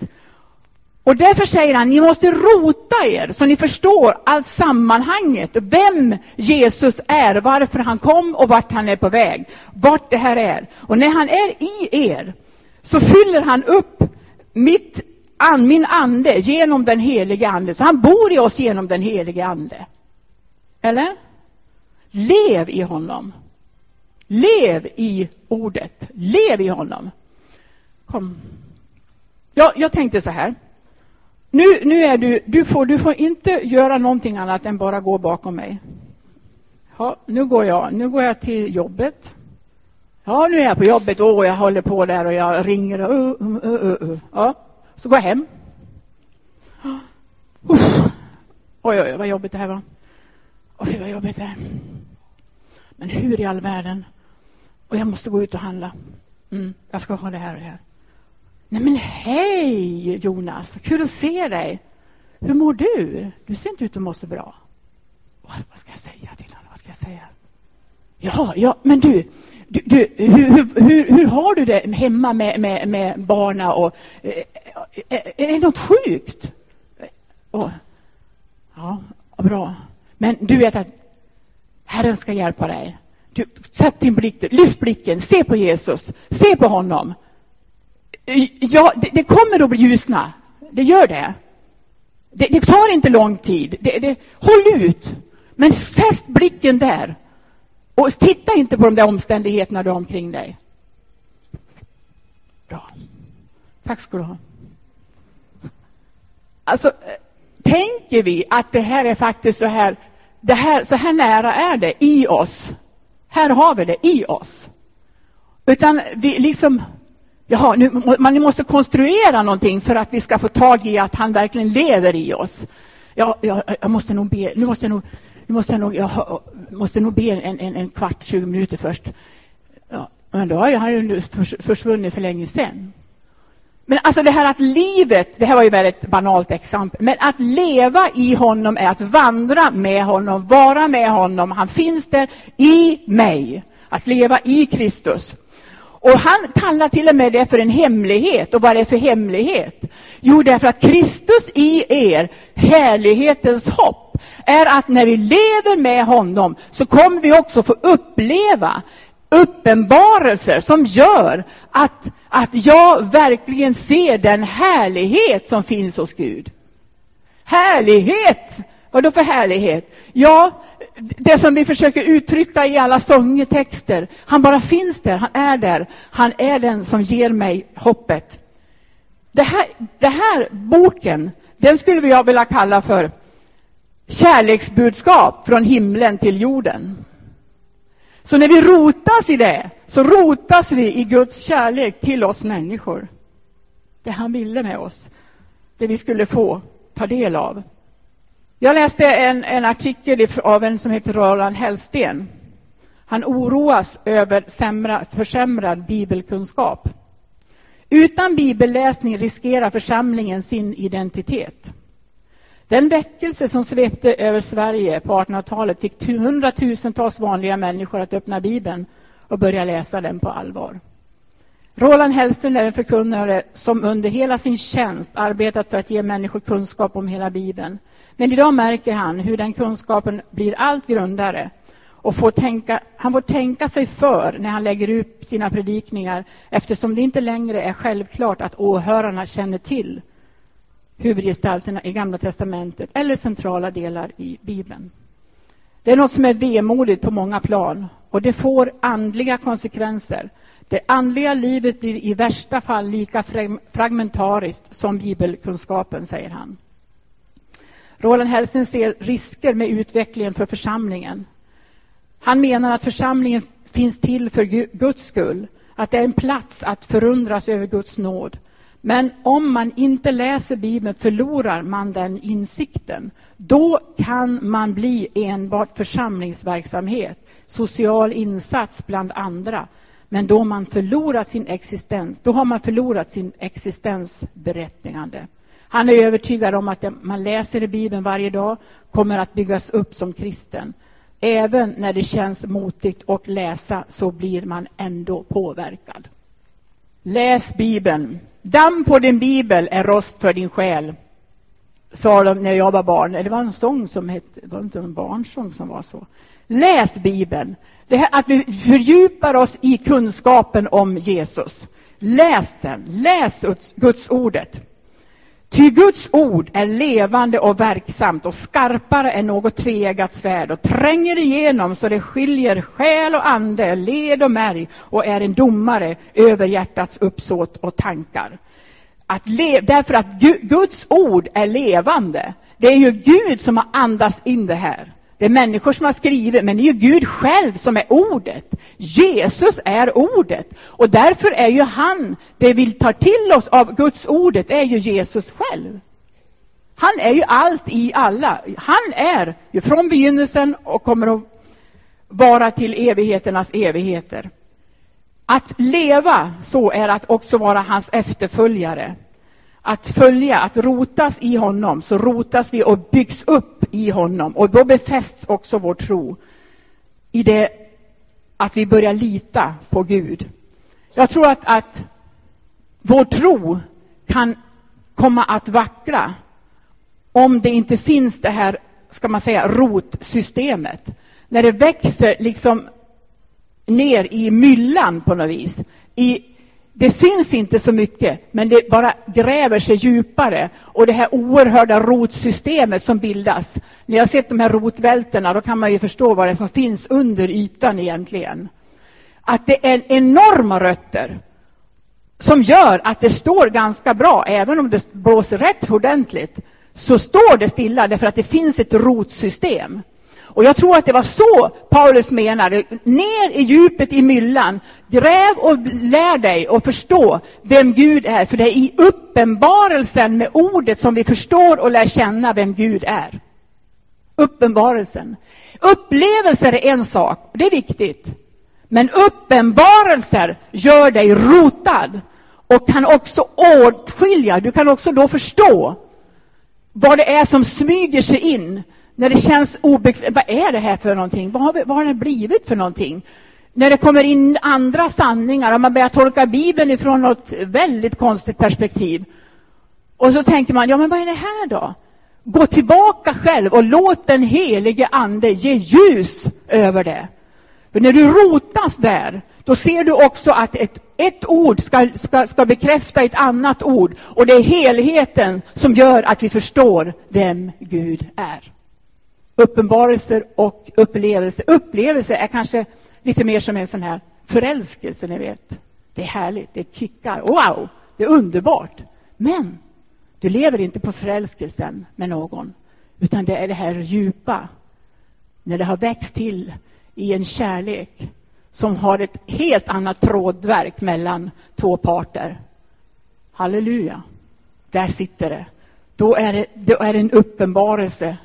Och därför säger han, ni måste rota er så ni förstår allt sammanhanget, vem Jesus är, varför han kom och vart han är på väg, vart det här är. Och när han är i er så fyller han upp mitt, min ande genom den helige ande. Så han bor i oss genom den helige ande. Eller? Lev i honom. Lev i ordet. Lev i honom. Kom. Ja, jag tänkte så här. Nu, nu är du, du får, du får inte göra någonting annat än bara gå bakom mig. Ja, nu går jag, nu går jag till jobbet. Ja, nu är jag på jobbet och jag håller på där och jag ringer och uh, uh, uh, uh. uh. Ja, så går jag hem. Uff. Oj, oj, vad jobbigt det här var. Oj, vad jobbigt det är. Men hur i all världen? Och jag måste gå ut och handla. Mm, jag ska ha det här och det här. Nej men hej Jonas, kul att se dig. Hur mår du? Du ser inte ut att må så bra. Vad ska jag säga till honom? Vad ska jag säga? Ja, ja, men du, du, du hur, hur, hur, har du det hemma med, med, med barna och är, är det något sjukt? Oh. Ja, bra. Men du vet att Herren ska hjälpa dig. Du, sätt din blick, lyft blicken, se på Jesus, se på honom. Ja, det, det kommer att bli ljusna. Det gör det. Det, det tar inte lång tid. Det, det, håll ut. Men fäst blicken där. Och titta inte på de där omständigheterna du har omkring dig. Bra. Tack ska du ha. Alltså, tänker vi att det här är faktiskt så här, det här, så här nära är det i oss. Här har vi det i oss. Utan vi liksom, jaha, nu, man måste konstruera någonting för att vi ska få tag i att han verkligen lever i oss. Ja, jag, jag måste nog be, nu måste jag nog, nu måste jag nog, jag måste nog be en, en, en kvart, 20 minuter först. Ja, men då har han ju försvunnit för länge sedan. Men alltså det här att livet, det här var ju väldigt banalt exempel, men att leva i honom är att vandra med honom, vara med honom. Han finns där i mig. Att leva i Kristus. Och han kallar till och med det för en hemlighet. Och vad är det för hemlighet? Jo, därför att Kristus i er, härlighetens hopp, är att när vi lever med honom så kommer vi också få uppleva uppenbarelser som gör att, att jag verkligen ser den härlighet som finns hos Gud. Härlighet! Vad då för härlighet? Ja, det som vi försöker uttrycka i alla sångtexter. Han bara finns där, han är där. Han är den som ger mig hoppet. Det här, det här boken, den skulle jag vilja kalla för kärleksbudskap från himlen till jorden. Så när vi rotas i det, så rotas vi i Guds kärlek till oss människor. Det han ville med oss, det vi skulle få ta del av. Jag läste en, en artikel av en som heter Roland Hellsten. Han oroas över sämra, försämrad bibelkunskap. Utan bibelläsning riskerar församlingen sin identitet. Den väckelse som svepte över Sverige på 1800-talet fick hundratusentals vanliga människor att öppna Bibeln och börja läsa den på allvar. Roland Hellsten är en förkunnare som under hela sin tjänst arbetat för att ge människor kunskap om hela Bibeln. Men idag märker han hur den kunskapen blir allt grundare och får tänka, han får tänka sig för när han lägger ut sina predikningar eftersom det inte längre är självklart att åhörarna känner till huvudgestalterna i Gamla testamentet eller centrala delar i Bibeln. Det är något som är vemodigt på många plan och det får andliga konsekvenser. Det andliga livet blir i värsta fall lika fragmentariskt som bibelkunskapen, säger han. Roland Hellsen ser risker med utvecklingen för församlingen. Han menar att församlingen finns till för Guds skull, att det är en plats att förundras över Guds nåd. Men om man inte läser Bibeln förlorar man den insikten. Då kan man bli enbart församlingsverksamhet, social insats bland andra. Men då man förlorat sin existens, då har man förlorat sin existensberättigande. Han är övertygad om att det man läser i Bibeln varje dag kommer att byggas upp som kristen. Även när det känns motigt att läsa så blir man ändå påverkad. Läs Bibeln. Damm på din bibel är rost för din själ, sa de när jag var barn. Det var en sång som hette, det var inte en barnsång som var så. Läs Bibeln. Det här att vi fördjupar oss i kunskapen om Jesus. Läs den. Läs Guds ordet. Ty Guds ord är levande och verksamt och skarpare än något tveeggat svärd och tränger igenom så det skiljer själ och ande, led och märg och är en domare över hjärtats uppsåt och tankar. Att därför att Guds ord är levande. Det är ju Gud som har andats in det här. Det är människor som har skrivit, men det är ju Gud själv som är ordet. Jesus är ordet. Och därför är ju han, det vi tar till oss av Guds ordet, är ju Jesus själv. Han är ju allt i alla. Han är ju från begynnelsen och kommer att vara till evigheternas evigheter. Att leva så är att också vara hans efterföljare att följa, att rotas i honom, så rotas vi och byggs upp i honom. Och då befästs också vår tro i det att vi börjar lita på Gud. Jag tror att, att vår tro kan komma att vackla om det inte finns det här, ska man säga, rotsystemet. När det växer liksom ner i myllan på något vis. I det syns inte så mycket, men det bara gräver sig djupare. Och det här oerhörda rotsystemet som bildas. När jag har sett de här rotvältorna, då kan man ju förstå vad det är som finns under ytan egentligen. Att det är enorma rötter som gör att det står ganska bra, även om det blåser rätt ordentligt, så står det stilla därför att det finns ett rotsystem. Och jag tror att det var så Paulus menade. Ner i djupet i myllan. Gräv och lär dig och förstå vem Gud är. För det är i uppenbarelsen med ordet som vi förstår och lär känna vem Gud är. Uppenbarelsen. Upplevelser är en sak, det är viktigt. Men uppenbarelser gör dig rotad och kan också åtskilja. Du kan också då förstå vad det är som smyger sig in när det känns obekvämt. Vad är det här för någonting? Vad har, vad har det blivit för någonting? När det kommer in andra sanningar och man börjar tolka Bibeln ifrån något väldigt konstigt perspektiv. Och så tänker man, ja men vad är det här då? Gå tillbaka själv och låt den helige ande ge ljus över det. För när du rotas där, då ser du också att ett, ett ord ska, ska, ska bekräfta ett annat ord. Och det är helheten som gör att vi förstår vem Gud är uppenbarelser och upplevelser. Upplevelser är kanske lite mer som en sån här förälskelse, ni vet. Det är härligt, det kickar. Wow, det är underbart. Men du lever inte på förälskelsen med någon, utan det är det här djupa, när det har växt till i en kärlek som har ett helt annat trådverk mellan två parter. Halleluja, där sitter det. Då är det, då är det en uppenbarelse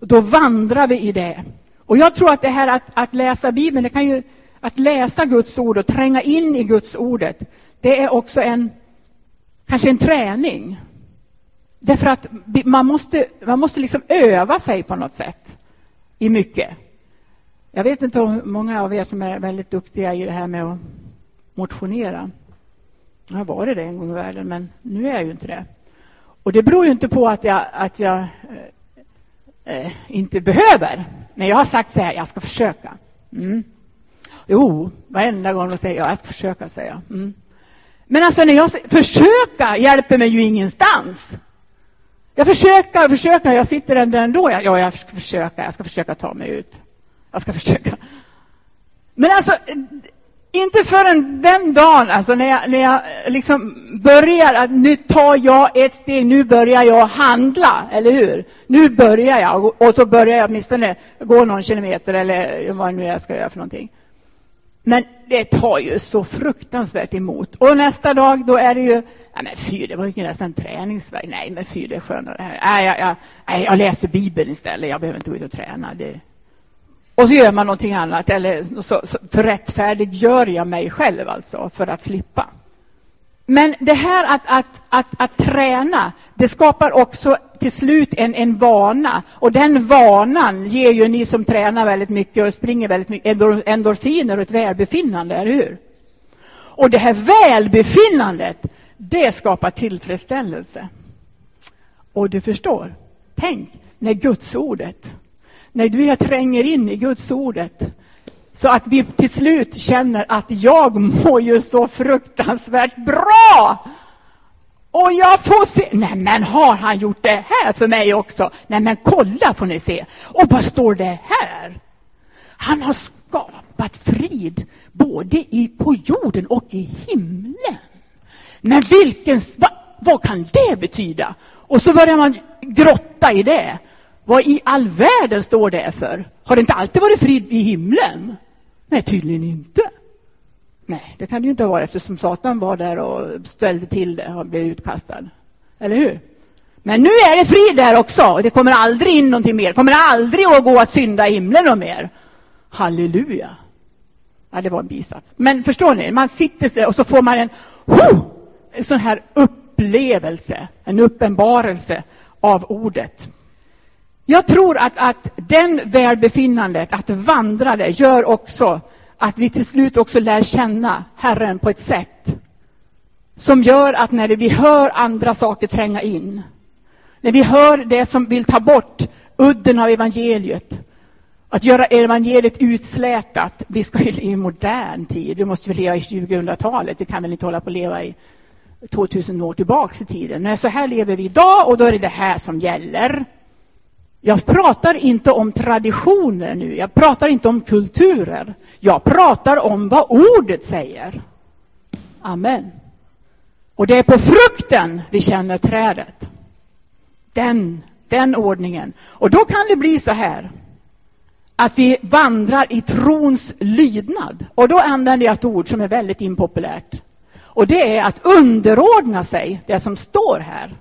och då vandrar vi i det. Och jag tror att det här att, att läsa Bibeln, det kan ju, att läsa Guds ord och tränga in i Guds ordet, det är också en, kanske en träning. Därför att man måste, man måste liksom öva sig på något sätt i mycket. Jag vet inte om många av er som är väldigt duktiga i det här med att motionera. Jag har varit det en gång i världen, men nu är jag ju inte det. Och det beror ju inte på att jag, att jag eh, eh, inte behöver. Men jag har sagt så här, jag ska försöka. Mm. Jo, varenda gång de säger ja, jag ska försöka, säger jag. Mm. Men alltså, när jag försöka hjälper mig ju ingenstans. Jag försöker och försöker, jag sitter ändå ändå. Ja, jag ska försöka, jag ska försöka ta mig ut. Jag ska försöka. Men alltså, inte förrän den dagen, alltså när jag, när jag liksom börjar att nu tar jag ett steg, nu börjar jag handla, eller hur? Nu börjar jag, och då börjar jag åtminstone gå någon kilometer eller vad nu jag ska göra för någonting. Men det tar ju så fruktansvärt emot. Och nästa dag, då är det ju, nej men fy, det var ju nästan träningsvärk. Nej, men fy, det är skönare här. Nej, jag, jag, nej, jag läser Bibeln istället, jag behöver inte gå ut och träna. Det, och så gör man någonting annat, eller så, så, för rättfärdigt gör jag mig själv alltså, för att slippa. Men det här att, att, att, att träna, det skapar också till slut en, en vana. Och den vanan ger ju ni som tränar väldigt mycket och springer väldigt mycket endorfiner och ett välbefinnande, eller hur? Och det här välbefinnandet, det skapar tillfredsställelse. Och du förstår, tänk när gudsordet när vi tränger in i Guds ordet så att vi till slut känner att jag mår ju så fruktansvärt bra. Och jag får se, nej men har han gjort det här för mig också? Nej men kolla får ni se. Och vad står det här? Han har skapat frid både i, på jorden och i himlen. Men vilken, vad, vad kan det betyda? Och så börjar man grotta i det. Vad i all världen står det för? Har det inte alltid varit frid i himlen? Nej, tydligen inte. Nej, det kan det ju inte ha varit eftersom Satan var där och ställde till det och blev utkastad. Eller hur? Men nu är det frid där också. Det kommer aldrig in någonting mer. Det kommer aldrig att gå att synda i himlen och mer. Halleluja. Ja, det var en bisats. Men förstår ni, man sitter sig och så får man en, oh, en sån här upplevelse, en uppenbarelse av ordet. Jag tror att, att den välbefinnandet, att vandra det, gör också att vi till slut också lär känna Herren på ett sätt som gör att när vi hör andra saker tränga in, när vi hör det som vill ta bort udden av evangeliet, att göra evangeliet utslätat. Vi ska ju i modern tid, vi måste leva i 2000-talet, vi kan väl inte hålla på att leva i 2000 år tillbaks i tiden. Nej, så här lever vi idag och då är det det här som gäller. Jag pratar inte om traditioner nu, jag pratar inte om kulturer. Jag pratar om vad ordet säger. Amen. Och det är på frukten vi känner trädet. Den, den ordningen. Och då kan det bli så här att vi vandrar i trons lydnad. Och då använder jag ett ord som är väldigt impopulärt. Och det är att underordna sig det som står här.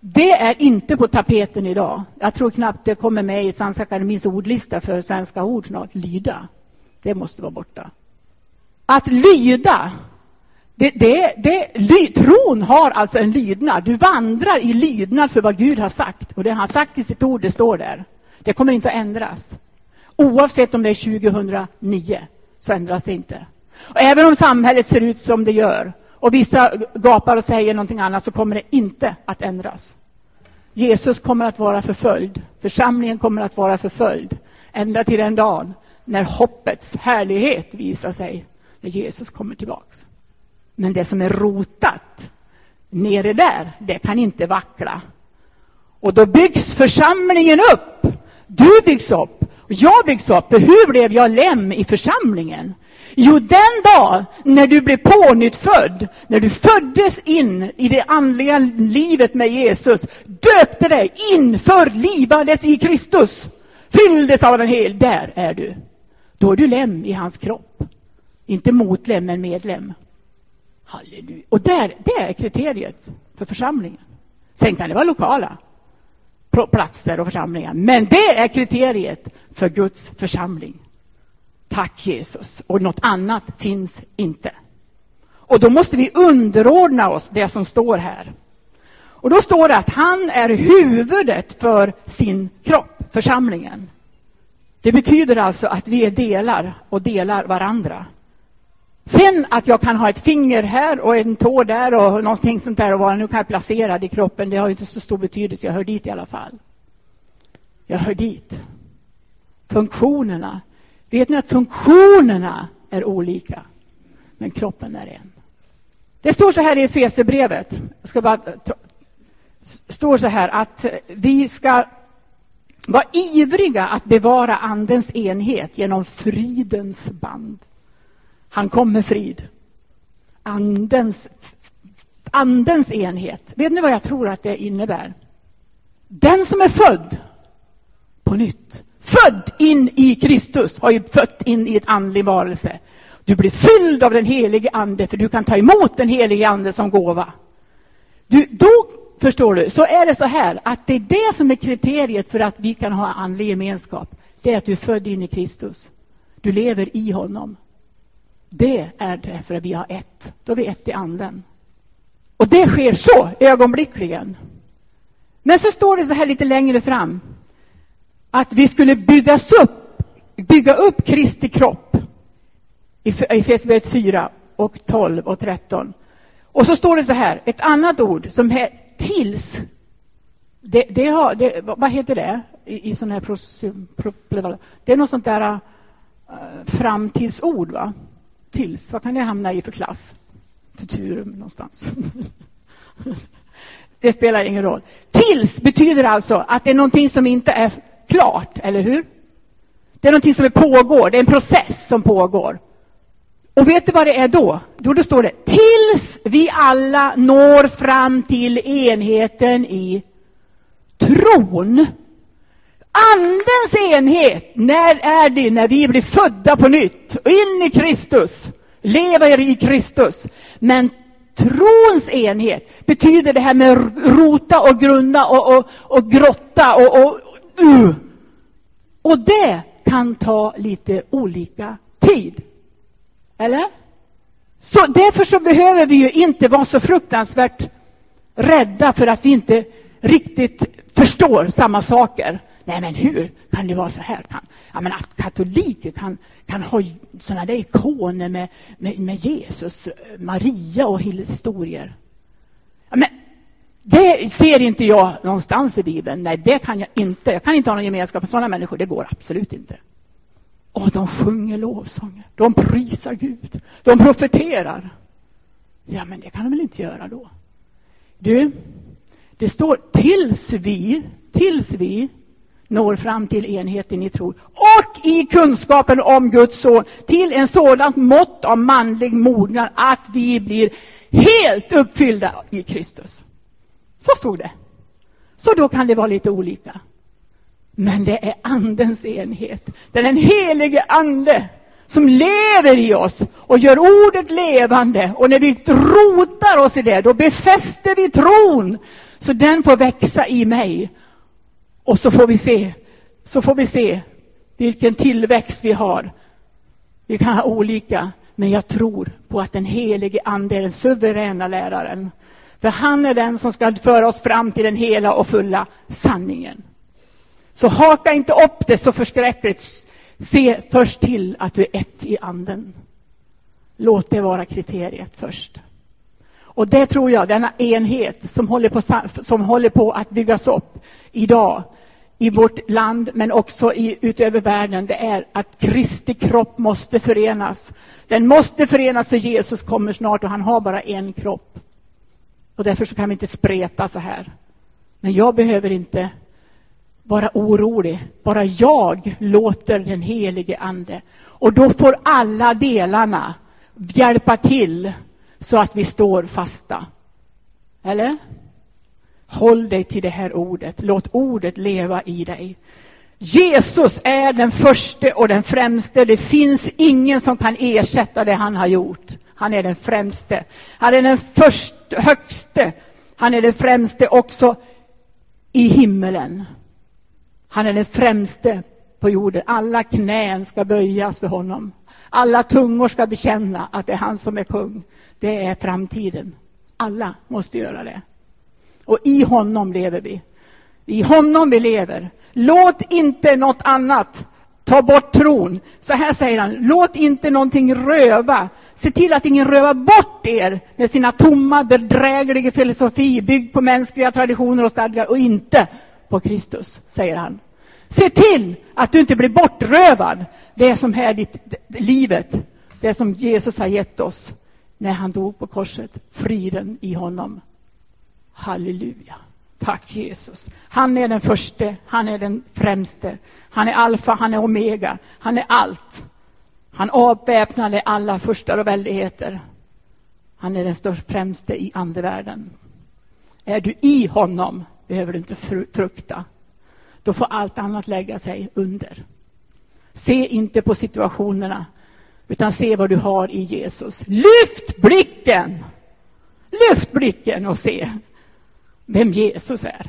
Det är inte på tapeten idag. Jag tror knappt det kommer med i Svenska Akademins ordlista för svenska ord snart. Lyda. Det måste vara borta. Att lyda, det, det, det, ly, tron har alltså en lydnad. Du vandrar i lydnad för vad Gud har sagt. Och det han har sagt i sitt ord, det står där. Det kommer inte att ändras. Oavsett om det är 2009 så ändras det inte. Och även om samhället ser ut som det gör och vissa gapar och säger någonting annat så kommer det inte att ändras. Jesus kommer att vara förföljd. Församlingen kommer att vara förföljd ända till den dagen när hoppets härlighet visar sig, när Jesus kommer tillbaks. Men det som är rotat nere där, det kan inte vackla. Och då byggs församlingen upp. Du byggs upp. Och jag byggs upp. För hur blev jag lem i församlingen? Jo, den dag när du blev pånyttfödd, när du föddes in i det andliga livet med Jesus, döpte dig, införlivades i Kristus, fylldes av den hel, där är du. Då är du lem i hans kropp. Inte motlem, men medlem. Halleluja. Och där, det är kriteriet för församlingen. Sen kan det vara lokala platser och församlingar, men det är kriteriet för Guds församling. Tack Jesus. Och något annat finns inte. Och då måste vi underordna oss det som står här. Och då står det att han är huvudet för sin kropp, församlingen. Det betyder alltså att vi är delar och delar varandra. Sen att jag kan ha ett finger här och en tå där och någonting sånt där och vara nu kan jag placera i kroppen, det har inte så stor betydelse. Jag hör dit i alla fall. Jag hör dit. Funktionerna Vet ni att funktionerna är olika, men kroppen är en. Det står så här i Efesierbrevet, jag ska bara ta, står så här att vi ska vara ivriga att bevara Andens enhet genom fridens band. Han kom med frid. Andens, andens enhet. Vet ni vad jag tror att det innebär? Den som är född på nytt, född in i Kristus, har ju fött in i ett andlig varelse. Du blir fylld av den helige ande, för du kan ta emot den helige ande som gåva. Du, då, förstår du, så är det så här att det är det som är kriteriet för att vi kan ha andlig gemenskap. Det är att du är född in i Kristus. Du lever i honom. Det är därför att vi har ett. Då är vi ett i anden. Och det sker så, ögonblickligen. Men så står det så här lite längre fram. Att vi skulle byggas upp, bygga upp Kristi kropp. I Efesierbrevet 4 och 12 och 13. Och så står det så här, ett annat ord som är tills. Det, det har, det, vad heter det i, i sån här pros, pro, Det är något sånt där uh, framtidsord, va? Tills, vad kan det hamna i för klass? Futurum någonstans. *laughs* det spelar ingen roll. Tills betyder alltså att det är någonting som inte är klart, eller hur? Det är någonting som pågår, det är en process som pågår. Och vet du vad det är då? Jo, då står det tills vi alla når fram till enheten i tron. Andens enhet, när är det? När vi blir födda på nytt, in i Kristus, lever i Kristus. Men trons enhet betyder det här med rota och grunda och, och, och grotta och, och, Uh! och det kan ta lite olika tid. Eller? Så därför så behöver vi ju inte vara så fruktansvärt rädda för att vi inte riktigt förstår samma saker. Nej, men hur kan det vara så här? Kan, ja, men att katoliker kan, kan ha sådana där ikoner med, med, med, Jesus, Maria och historier. Det ser inte jag någonstans i Bibeln. Nej, det kan jag inte. Jag kan inte ha någon gemenskap med sådana människor. Det går absolut inte. Och de sjunger lovsånger. De prisar Gud. De profeterar. Ja, men det kan de väl inte göra då? Du, det står tills vi, tills vi når fram till enheten i tro och i kunskapen om Guds son till en sådant mått av manlig mognad att vi blir helt uppfyllda i Kristus. Så stod det. Så då kan det vara lite olika. Men det är Andens enhet. Det är den helige Ande som lever i oss och gör ordet levande. Och när vi rotar oss i det, då befäster vi tron. Så den får växa i mig. Och så får vi se, så får vi se vilken tillväxt vi har. Vi kan ha olika, men jag tror på att den helige Ande är den suveräna läraren. För han är den som ska föra oss fram till den hela och fulla sanningen. Så haka inte upp det så förskräckligt. Se först till att du är ett i anden. Låt det vara kriteriet först. Och det tror jag, denna enhet som håller på, som håller på att byggas upp idag i vårt land, men också i, utöver världen, det är att Kristi kropp måste förenas. Den måste förenas för Jesus kommer snart och han har bara en kropp. Och därför så kan vi inte spreta så här. Men jag behöver inte vara orolig. Bara jag låter den helige Ande. Och då får alla delarna hjälpa till så att vi står fasta. Eller? Håll dig till det här ordet. Låt ordet leva i dig. Jesus är den första och den främste. Det finns ingen som kan ersätta det han har gjort. Han är den främste. Han är den först, högste. Han är den främste också i himmelen. Han är den främste på jorden. Alla knän ska böjas för honom. Alla tungor ska bekänna att det är han som är kung. Det är framtiden. Alla måste göra det. Och i honom lever vi. I honom vi lever. Låt inte något annat ta bort tron. Så här säger han, låt inte någonting röva. Se till att ingen rövar bort er med sina tomma, bedrägliga filosofi byggd på mänskliga traditioner och stadgar och inte på Kristus, säger han. Se till att du inte blir bortrövad, det som är ditt, livet, det som Jesus har gett oss när han dog på korset, friden i honom. Halleluja. Tack Jesus. Han är den första, han är den främste. Han är alfa, han är omega, han är allt. Han avväpnade alla furstar och väldigheter. Han är den störst främste i andevärlden. Är du i honom behöver du inte frukta. Då får allt annat lägga sig under. Se inte på situationerna, utan se vad du har i Jesus. Lyft blicken! Lyft blicken och se vem Jesus är.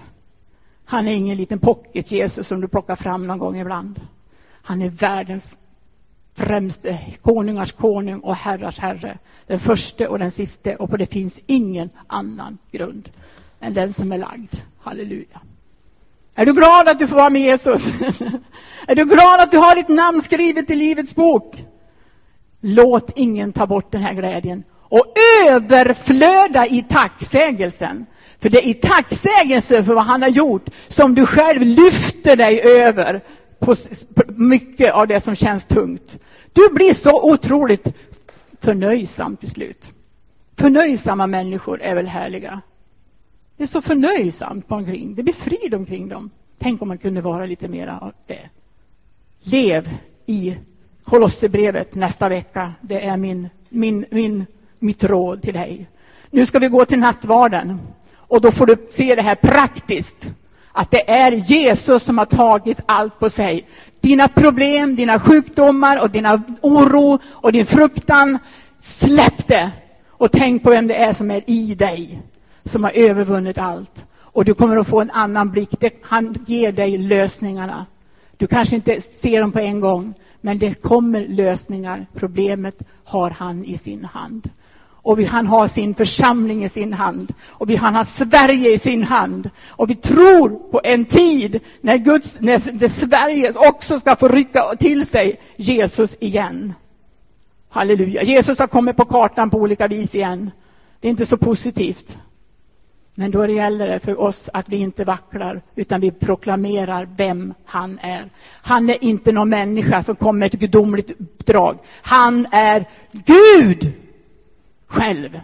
Han är ingen liten pocket-Jesus som du plockar fram någon gång ibland. Han är världens främste konungars konung och herrars herre. Den första och den siste och på det finns ingen annan grund än den som är lagd. Halleluja. Är du glad att du får vara med Jesus? *laughs* är du glad att du har ditt namn skrivet i Livets bok? Låt ingen ta bort den här glädjen och överflöda i tacksägelsen. För det är i tacksägelse för vad han har gjort som du själv lyfter dig över på mycket av det som känns tungt. Du blir så otroligt förnöjsam till slut. Förnöjsamma människor är väl härliga? Det är så förnöjsamt omkring. Det blir frid omkring dem. Tänk om man kunde vara lite mera av det. Lev i Kolosserbrevet nästa vecka. Det är min, min, min, mitt råd till dig. Nu ska vi gå till nattvarden. Och då får du se det här praktiskt. Att det är Jesus som har tagit allt på sig. Dina problem, dina sjukdomar och dina oro och din fruktan. Släpp det och tänk på vem det är som är i dig som har övervunnit allt. Och du kommer att få en annan blick. Han ger dig lösningarna. Du kanske inte ser dem på en gång, men det kommer lösningar. Problemet har han i sin hand. Och vi, han har sin församling i sin hand. Och vi, han har Sverige i sin hand. Och vi tror på en tid när, Guds, när det Sverige också ska få rycka till sig Jesus igen. Halleluja. Jesus har kommit på kartan på olika vis igen. Det är inte så positivt. Men då gäller det för oss att vi inte vacklar, utan vi proklamerar vem han är. Han är inte någon människa som kommer med ett gudomligt uppdrag. Han är Gud själv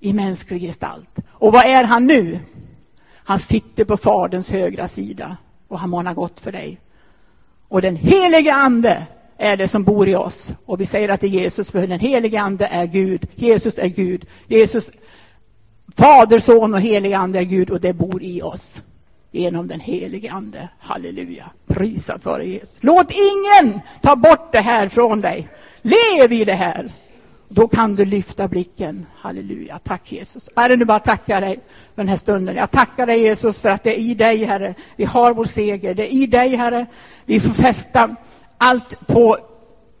i mänsklig gestalt. Och vad är han nu? Han sitter på Faderns högra sida och han manar gott för dig. Och den helige Ande är det som bor i oss. Och vi säger att det är Jesus, för den helige Ande är Gud. Jesus är Gud. Jesus Fader, Son och helige Ande är Gud och det bor i oss genom den helige Ande. Halleluja. Prisat vare Jesus. Låt ingen ta bort det här från dig. Lev i det här. Då kan du lyfta blicken. Halleluja. Tack Jesus. Herre, nu bara tackar dig för den här stunden. Jag tackar dig Jesus för att det är i dig, Herre. Vi har vår seger. Det är i dig, Herre. Vi får fästa allt på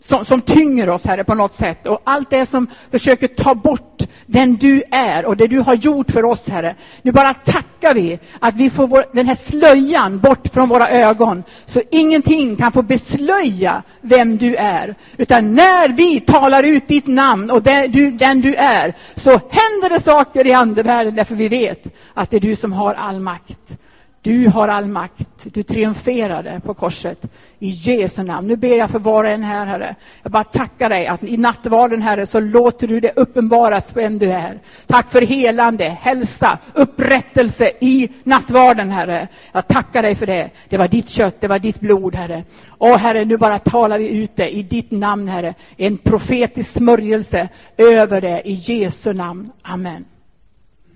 som, som tynger oss, Herre, på något sätt. Och allt det som försöker ta bort den du är och det du har gjort för oss, Herre. Nu bara tackar vi att vi får vår, den här slöjan bort från våra ögon, så ingenting kan få beslöja vem du är. Utan när vi talar ut ditt namn och den du, den du är, så händer det saker i andevärlden, därför vi vet att det är du som har all makt. Du har all makt. Du triumferade på korset. I Jesu namn. Nu ber jag för var och en här, Herre. Jag bara tackar dig att i nattvarden, Herre, så låter du det uppenbaras vem du är. Tack för helande, hälsa, upprättelse i nattvarden, Herre. Jag tackar dig för det. Det var ditt kött, det var ditt blod, Herre. Åh, Herre, nu bara talar vi ut det i ditt namn, Herre. En profetisk smörjelse över det i Jesu namn. Amen.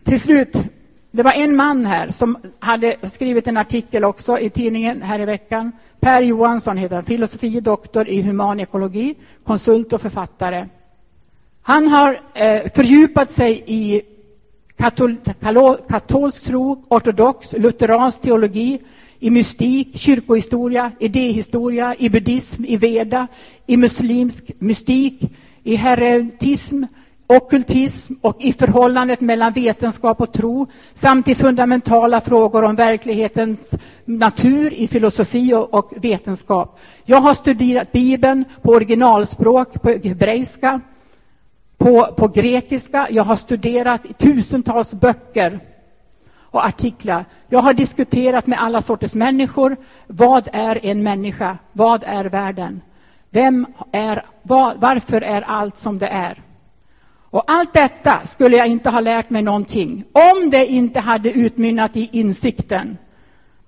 Till slut det var en man här som hade skrivit en artikel också i tidningen här i veckan. Per Johansson heter han, filosofidoktor i humanekologi, konsult och författare. Han har eh, fördjupat sig i katol katolsk tro, ortodox, lutheransk teologi, i mystik, kyrkohistoria, idéhistoria, i buddhism, i veda, i muslimsk mystik, i heretism, ockultism och i förhållandet mellan vetenskap och tro samt i fundamentala frågor om verklighetens natur i filosofi och vetenskap. Jag har studerat Bibeln på originalspråk, på hebreiska, på, på grekiska. Jag har studerat tusentals böcker och artiklar. Jag har diskuterat med alla sorters människor. Vad är en människa? Vad är världen? Vem är, var, varför är allt som det är? Och allt detta skulle jag inte ha lärt mig någonting om det inte hade utmynnat i insikten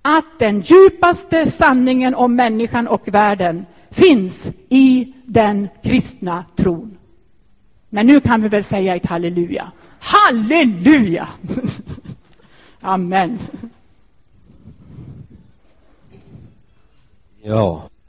att den djupaste sanningen om människan och världen finns i den kristna tron. Men nu kan vi väl säga ett halleluja. Halleluja! *laughs* Amen. Ja.